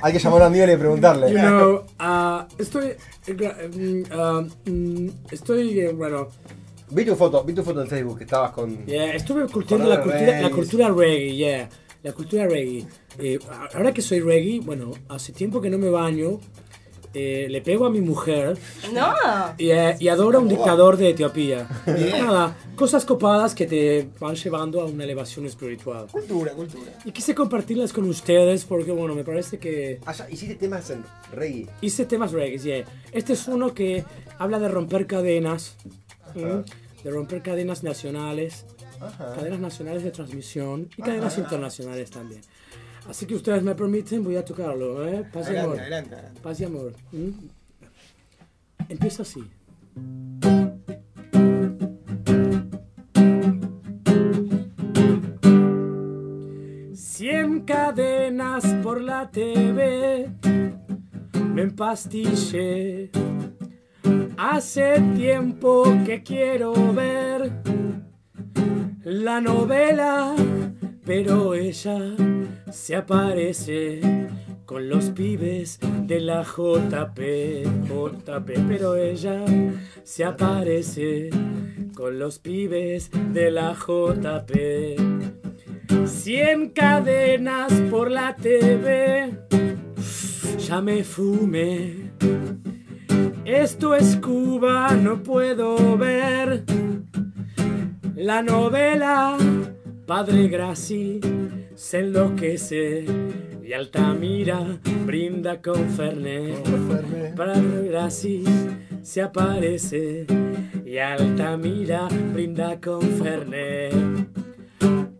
Hay que llamar a Aníbal y preguntarle. You know, ah, estoy. mm, ah, mm, estoy. eh, bueno. Vi tu foto, vi tu foto en Facebook que estabas con. Yeah, estuve cultivando la los cultura, la cultura reggae, yeah. La cultura reggae. Eh, ahora que soy reggae, bueno, hace tiempo que no me baño. Eh, le pego a mi mujer No. y, eh, y adoro a un dictador de Etiopía. Bien. Nada, cosas copadas que te van llevando a una elevación espiritual. Cultura, cultura. Y quise compartirlas con ustedes porque, bueno, me parece que... Ah, ya, hiciste temas en reggae. Hice temas reggae, yeah. Este es uno que habla de romper cadenas, de romper cadenas nacionales, Ajá. cadenas nacionales de transmisión y cadenas internacionales también. Así que ustedes me permiten, voy a tocarlo, ¿eh? Paz y Adelante, amor. adelante, adelante. Paz y amor. ¿m? Empieza así. Cien cadenas por la TV, me empastillé. Hace tiempo que quiero ver la novela, pero ella se aparece con los pibes de la JP, JP, pero ella se aparece con los pibes de la JP. Cien cadenas por la TV, ya me fumé. Esto es Cuba, no puedo ver la novela. Padre Graci se enloquece y Altamira brinda con Fernet. Padre Graci se aparece y Altamira brinda con Fernet.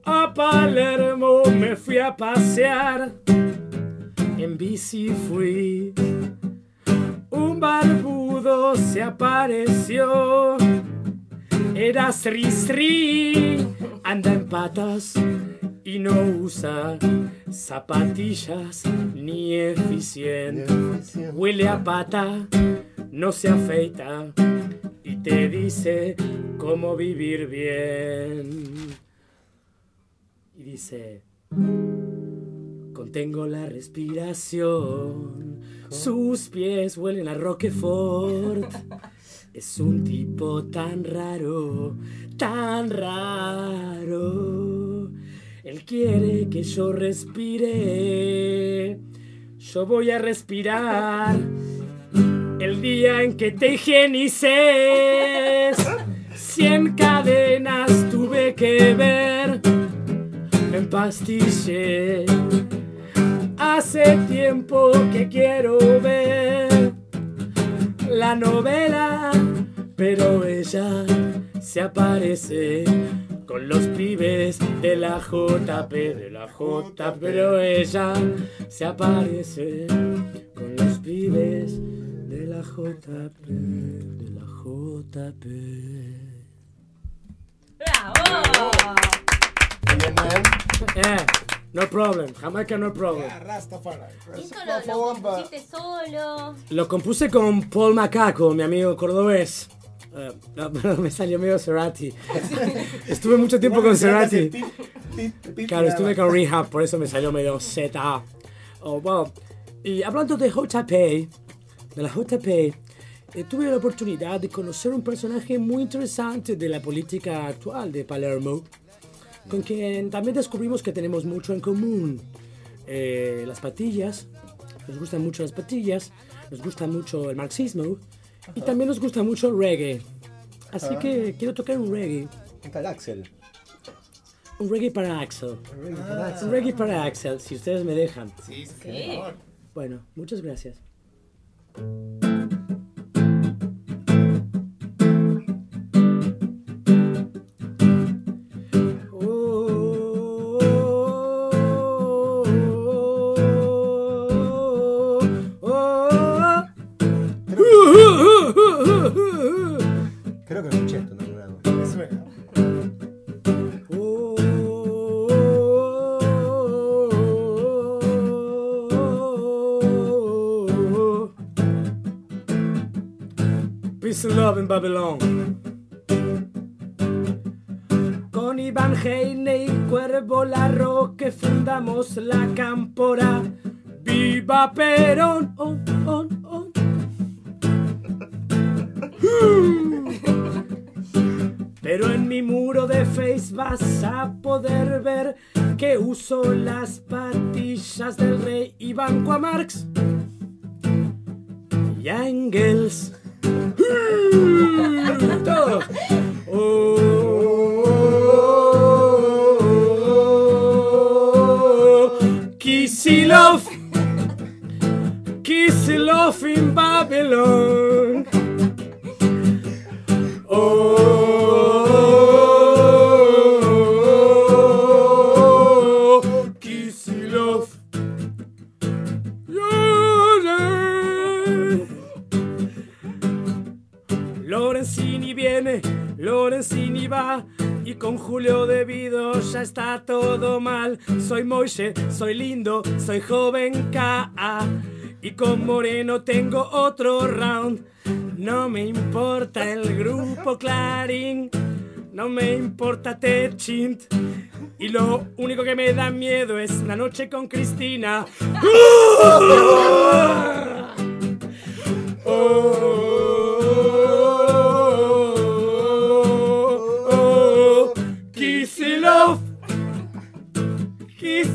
A Palermo me fui a pasear, en bici fui. Un barbudo se apareció, era Sri Sri, anda en patas y no usa zapatillas ni eficiente. Huele a pata, no se afeita y te dice cómo vivir bien. Y dice, contengo la respiración, sus pies huelen a Roquefort. Es un tipo tan raro, tan raro. Él quiere que yo respire. Yo voy a respirar el día en que te higienices. Cien cadenas tuve que ver. Me empastillé. Hace tiempo que quiero ver la novela, pero ella se aparece con los pibes de la JP, de la J, pero ella se aparece con los pibes de la JP, de la JP. ¡Bravo! Yeah, no problem. Jamaica, no problem. Rastafari. Esto lo, lo compusiste solo. Lo compuse con Paul Macaco, mi amigo cordobés. Eh, no, pero me salió medio Cerati. Estuve mucho tiempo con Cerati. Claro, estuve con Rehab, por eso me salió medio Z. Oh. Y hablando de JP, de la JP, eh, tuve la oportunidad de conocer un personaje muy interesante de la política actual de Palermo, con quien también descubrimos que tenemos mucho en común. Eh, las patillas, nos gustan mucho las patillas, nos gusta mucho el marxismo y también nos gusta mucho el reggae. Así Ah. que quiero tocar un reggae. ¿Qué tal, Axel? Un reggae para Axel. para Axel. Un reggae para Axel, si ustedes me dejan. Sí, sí, Sí. Bueno, muchas gracias. Babylon. Con Iván Heine y Cuervo Larro que fundamos la cámpora. ¡Viva Perón! On, on, on. Pero en mi muro de Face vas a poder ver que uso las patillas del rey a Marx y a Engels. Todos. Kisilov. Kisilov in Babylon. Con Julio debido ya está todo mal. Soy Moishe, soy lindo, soy joven K. Y con Moreno tengo otro round. No me importa el grupo Clarín. No me importa Techint. Y lo único que me da miedo es la noche con Cristina. Oh,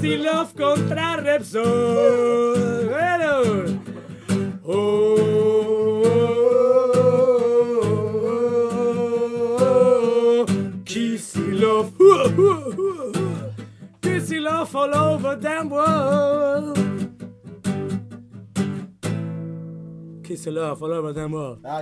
Kisilov contra Repsol. Bueno. Oh, Kisilov. Kisilov all over damn world. Kisilov all over damn world. Ah,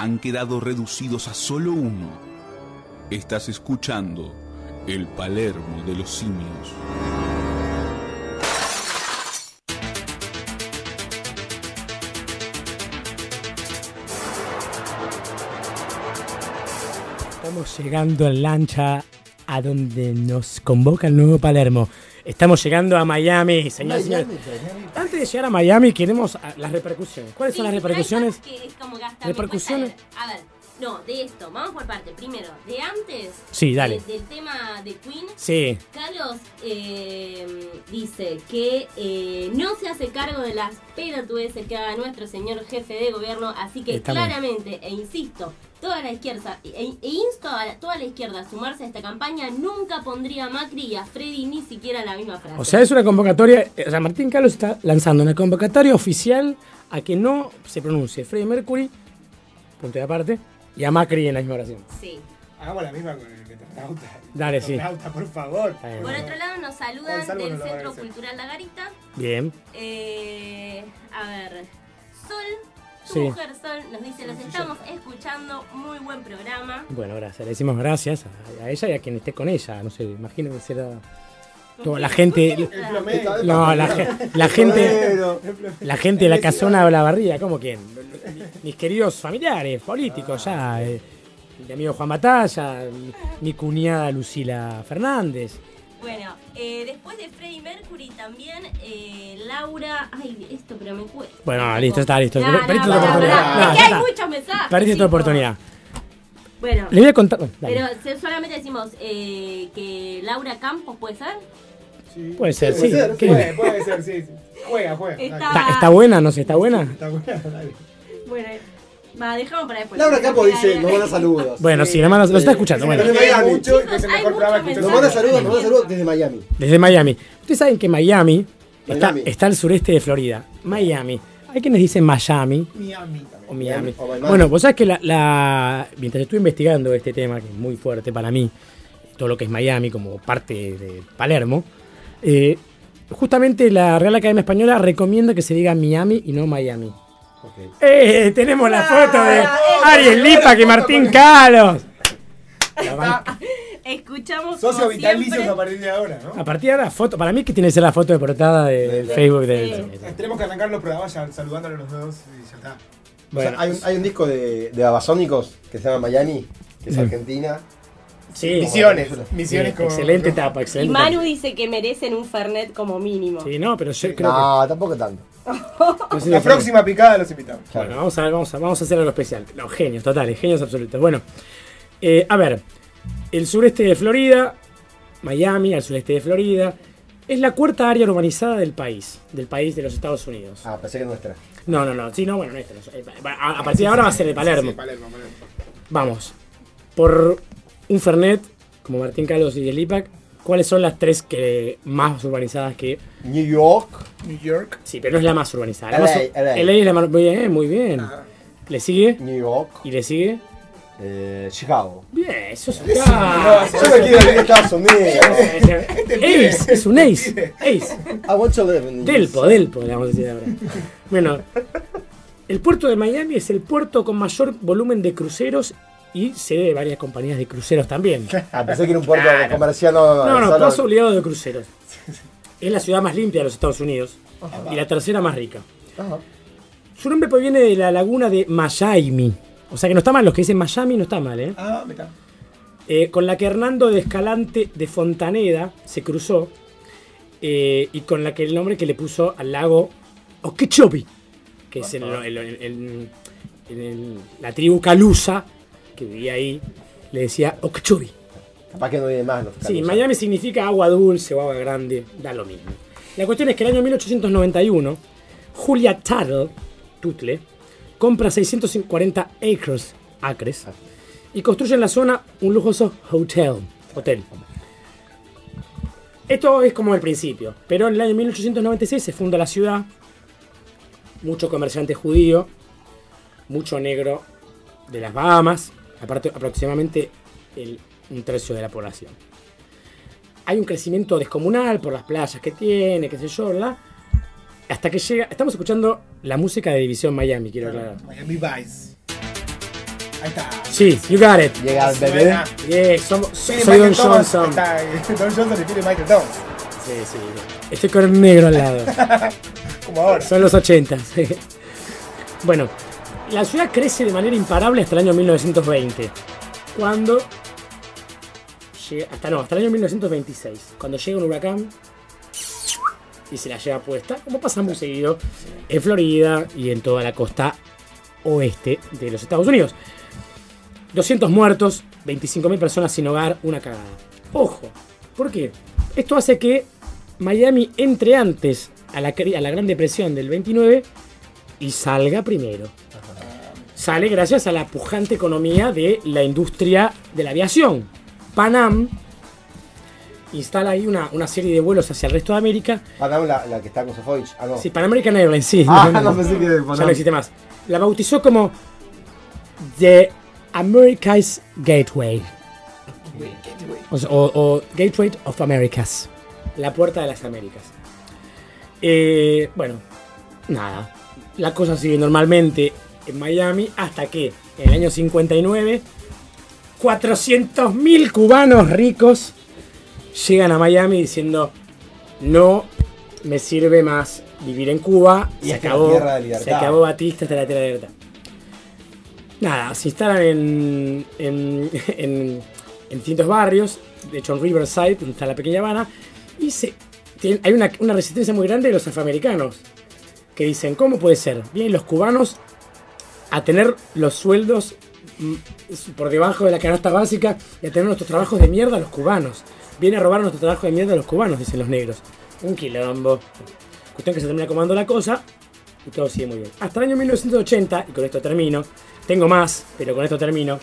han quedado reducidos a solo uno. Estás escuchando el Palermo de los simios. Estamos llegando en lancha a donde nos convoca el nuevo Palermo. Estamos llegando a Miami, señores y señores. Antes de llegar a Miami, queremos ah, las repercusiones. ¿Cuáles son las repercusiones? Que es como ¿Repercusiones? A ver, No, de esto, vamos por parte. Primero, de antes. Sí, dale. de- del tema de Queen. Sí. Carlos eh, dice que eh, no se hace cargo de las pelotudeces que haga nuestro señor jefe de gobierno, así que claramente, e insisto, toda la izquierda, e, e insto a la- toda la izquierda a sumarse a esta campaña, nunca pondría a Macri y a Freddy ni siquiera la misma frase. O sea, es una convocatoria. eh, O sea, Martín Carlos está lanzando una convocatoria oficial a que no se pronuncie Freddie Mercury, punto de aparte, y a Macri en la misma oración. Sí. Hagamos la misma con el Metronauta. Dale, sí. Metronauta, por favor. bien. Por otro lado, nos saludan del Centro. Cultural La Garita. Bien. Eh, a ver, Sol, tu Sí. mujer Sol, nos dice, los estamos escuchando, muy buen programa. Bueno, gracias. Le decimos gracias a, a ella y a quien esté con ella. No sé, imagino que será. La gente. No, la, la gente. La gente de la casona o la barría, ¿cómo quién? Mis queridos familiares, políticos, ya. eh, mi amigo Juan Batalla, mi, cuñada Lucila Fernández. Bueno, eh, después de Freddie Mercury también, eh, Laura... Ay, esto pero me cuesta. Bueno, listo, está listo. No, perdiste tu oportunidad. Es que hay muchos mensajes, Perdiste tu oportunidad. Bueno, Le voy a contar. dale. pero solamente decimos eh, que Laura Campos, ¿puede ser? Puede ser, sí. ¿Qué? Puede, puede ser, sí. Juega, juega. Está-. ¿Está, buena? ¿No sé? ¿Está buena? Está buena, dale. Bueno, va, dejamos para después. Laura Campos dice, nos manda saludos. Bueno, sí, nos manda- lo está escuchando. Bueno. Desde Miami. Mucho, y es el mejor programa que Nos manda saludos, nos manda saludos desde Miami. Desde Miami. Ustedes saben que Miami, Está, Miami. está al sureste de Florida. Miami. Hay quienes dicen Miami Miami. o Miami. O Miami. Bueno, vos sabés que la, la- mientras estuve investigando este tema, que es muy fuerte para mí, todo lo que es Miami como parte de Palermo, eh, justamente la Real Academia Española recomienda que se diga Miami y no Miami. ¡Eh! Tenemos la foto de Aries Lipa y Martín banca. Escuchamos Socio como vitalicios siempre. a partir de ahora, ¿no? A partir de ahora, la foto, para mí que tiene que ser la foto de portada de, del Facebook del... Tenemos que arrancar los programas ya saludándole a los dos y ya está. O sea, hay, un, hay un disco de, de Babasónicos que se llama Miami, que es argentina. Sí. Misiones, Sí, misiones como- Excelente etapa, Y excelente. Manu dice que merecen un Fernet como mínimo. Sí, no, pero yo creo No, tampoco tanto. que... no sé La próxima picada los invitamos. Bueno, vamos a, ver, vamos, a, vamos a hacer algo especial. No, genios, totales, genios absolutos. Bueno, eh, a ver, el sureste de Florida, Miami, al sureste de Florida, es la cuarta área urbanizada del país, del país de los Estados Unidos. Ah, pensé que nuestra. No, no, no, sí, no, bueno, no es no, eh, a, a partir de ahora va a ser de Palermo. Sí, Palermo, Palermo. Vamos, por un Fernet, como Martín Carlos y el IPAC, ¿cuáles son las tres que más urbanizadas que New York. New York. Sí, pero no es la más urbanizada. La LA, más LA. LA es la más. Muy bien, muy bien. ¿Le sigue? New York. ¿Y le sigue? Eh, Chicago. Bien, eso es. Ah, yo me quiero ir a Estados Unidos. Ace, es un ace. Ace. I want to live in Delpo, Delpo, le vamos a decir ahora. Bueno, el puerto de Miami es el puerto con mayor volumen de cruceros y sede de varias compañías de cruceros también. Ah, pensé que era un puerto Claro. comercial. No, no, No, paso obligado de cruceros. Es la ciudad más limpia de los Estados Unidos y la tercera más rica. Ajá. Su nombre proviene de la laguna de Miami. O sea que no está mal, los que dicen Miami no está mal, ¿eh? Ah, me está. Eh, con la que Hernando de Escalante de Fontaneda se cruzó eh, y con la que el nombre que le puso al lago Okeechobee, que es el- el- el- el- el- la tribu Calusa que vivía ahí, le decía Okeechobee. Capaz que no viene más. los Sí. Miami significa agua dulce o agua grande, da lo mismo. La cuestión es que el año 1891, Julia Tuttle, Tutle, compra 640 acres, acres y construye en la zona un lujoso hotel. hotel. Esto es como el principio, pero en el año 1896 se funda la ciudad, mucho comerciante judío, mucho negro de las Bahamas, aparte aproximadamente el- un tercio de la población. Hay un crecimiento descomunal por las playas que tiene, qué sé yo, ¿verdad? Hasta que llega, estamos escuchando la música de División Miami, quiero aclarar. Miami Vice. Ahí está. Sí, you got it. Llega bebé. Yes, somos- soy Don Johnson. Don Johnson y pide Michael Thomas. Sí, sí. Estoy con el negro al lado. Como ahora. Son los 80. bueno, la ciudad crece de manera imparable hasta el año 1920. Cuando. hasta no, hasta el año 1926. Cuando llega un huracán y se la lleva puesta, como pasa muy seguido en Florida y en toda la costa oeste de los Estados Unidos. 200 muertos, 25.000 personas sin hogar, una cagada. Ojo, ¿por qué? Esto hace que Miami entre antes a la Gran Depresión del 29 y salga primero. Sale gracias a la pujante economía de la industria de la aviación. Panam instala ahí una, una serie de vuelos hacia el resto de América. Panam la, la que está con Sofovich. Ah, no. Sí, Pan American Airlines, sí. Ah, no pensé que de Ya Panam. no existe más. La bautizó como The America's Gateway. O Gateway of Americas. La puerta de las Américas. Eh, bueno, nada. La cosa sigue normalmente en Miami hasta que en el año 59 400.000 cubanos ricos llegan a Miami diciendo no me sirve más vivir en Cuba, Y se acabó, se acabó Batista, es la tierra de libertad. Nada, se instalan en, en, en, en distintos barrios, de hecho en Riverside, donde está la pequeña Habana, y se, tienen- hay una, una resistencia muy grande de los afroamericanos, que dicen, ¿cómo puede ser? Vienen los cubanos a tener los sueldos mm, por debajo de la canasta básica y a tener nuestros trabajos de mierda los cubanos. Viene a robar nuestro trabajo de mierda los cubanos, dicen los negros. Un quilombo. Cuestión que se termina comando la cosa y todo sigue muy bien. Hasta el año 1980, y con esto termino, tengo más, pero con esto termino,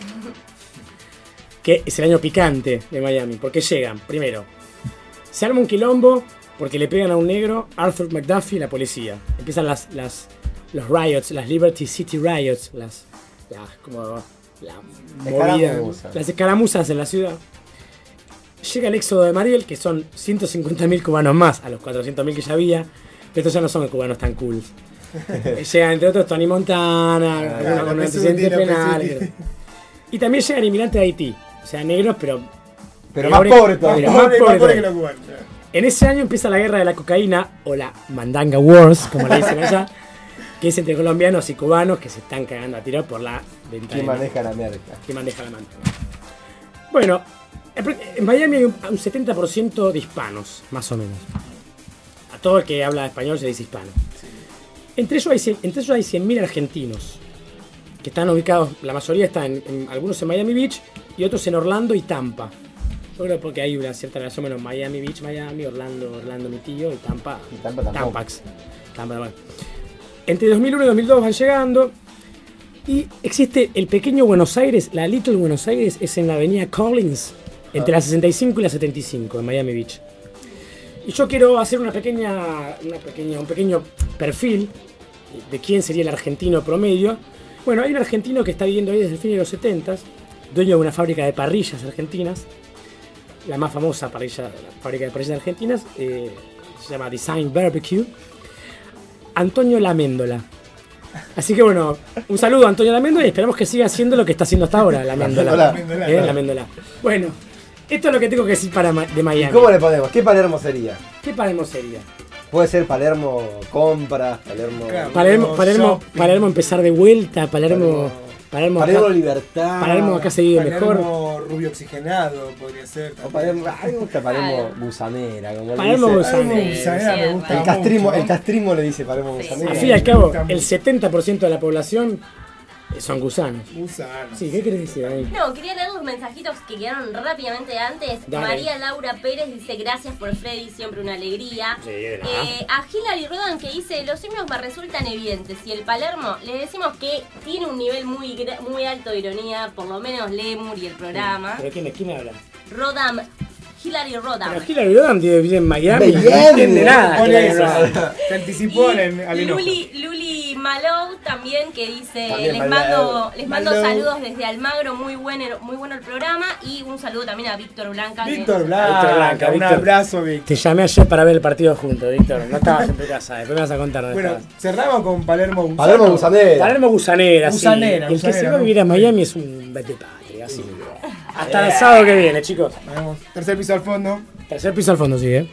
que es el año picante de Miami, porque llegan, primero, se arma un quilombo porque le pegan a un negro, Arthur McDuffie la policía. Empiezan las, los riots, las Liberty City riots, las, las como la movida, Escaramuzas. las escaramuzas en la ciudad. Llega el éxodo de Mariel, que son 150.000 cubanos más a los 400.000 que ya había, pero estos ya no son cubanos tan cool. Llegan entre otros Tony Montana, claro, con los penales. Pesuti. Y también llegan inmigrantes de Haití, o sea, negros, pero. Pero más pobres todavía. pero Más más pobre- más pobres pobre que todavía. los cubanos. claro. En ese año empieza la guerra de la cocaína, o la Mandanga Wars, como le dicen allá, que es entre colombianos y cubanos que se están cagando a tirar por la ventana. ¿Quién maneja la merca? ¿Quién maneja la manta? Bueno, en Miami hay un, un 70% de hispanos, más o menos. A todo el que habla español se dice hispano. Entre ellos hay, entre ellos hay 100.000 argentinos, que están ubicados, la mayoría están, en- en- algunos en Miami Beach y otros en Orlando y Tampa. Yo creo porque hay una cierta relación, bueno, Miami Beach, Miami, Orlando, Orlando mi tío y Tampa, Tampa tampoco. Tampax. Tampa, bueno. Entre 2001 y 2002 van llegando y existe el pequeño Buenos Aires, la Little Buenos Aires es en la avenida Collins, entre la 65 y la 75 en Miami Beach. Y yo quiero hacer una pequeña, una pequeña, un pequeño perfil de quién sería el argentino promedio. Bueno, hay un argentino que está viviendo ahí desde el fin de los 70, dueño de una fábrica de parrillas argentinas, la más famosa parrilla, la fábrica de parrillas argentinas, eh, se llama Design Barbecue, Antonio Laméndola. Así que bueno, un saludo a Antonio Laméndola y esperamos que siga haciendo lo que está haciendo hasta ahora, Laméndola. Laméndola. Eh, Laméndola. Bueno, esto es lo que tengo que decir para Ma- de ¿Y Miami. cómo le ponemos? ¿Qué Palermo sería? ¿Qué Palermo sería? Puede ser Palermo compras, Palermo. Palermo, Palermo, Palermo empezar de vuelta, Palermo, Palermo, Palermo acá, libertad. Palermo acá seguido mejor. Palermo rubio oxigenado podría ser. O Palermo, a mí me gusta Palermo gusanera, como Palermo gusanera. Palermo gusanera me gusta El castrismo, el castrismo le dice Palermo gusanera. Al fin y al cabo, el 70% de la población son gusanos. Gusano. Sí, ¿qué querés decir ahí? No, quería leer los mensajitos que quedaron rápidamente antes. Dale. María Laura Pérez dice gracias por Freddy, siempre una alegría. Sí. Eh, a Hilary Rodan que dice los simios me resultan evidentes y el Palermo le decimos que tiene un nivel muy muy alto de ironía, por lo menos Lemur y el programa. ¿Pero quién, quién habla? Rodam, Hilary Rodam. Pero Hillary Rodham vive vive en Miami. No entiende nada. Por Hillary eso. Rodham. Se anticipó en el, al. Luli, Luli Malou también que dice También les mando les mando Malou. saludos desde Almagro muy bueno muy bueno el programa y un saludo también a Víctor Blanca Víctor Víctor Blanca, Blanca, un abrazo, Víctor. Te llamé ayer para ver el partido juntos, Víctor. No estabas en tu casa, después me vas a contar dónde Bueno, estabas. cerramos con Palermo Gusano. Palermo gusanera. Palermo Gusanera, sí. Gusanera, El que se Gusanera, va a vivir a Miami es un vete patria, así. Hasta el sábado que viene, chicos. Nos vemos. Tercer piso al fondo. Tercer piso al fondo, sí,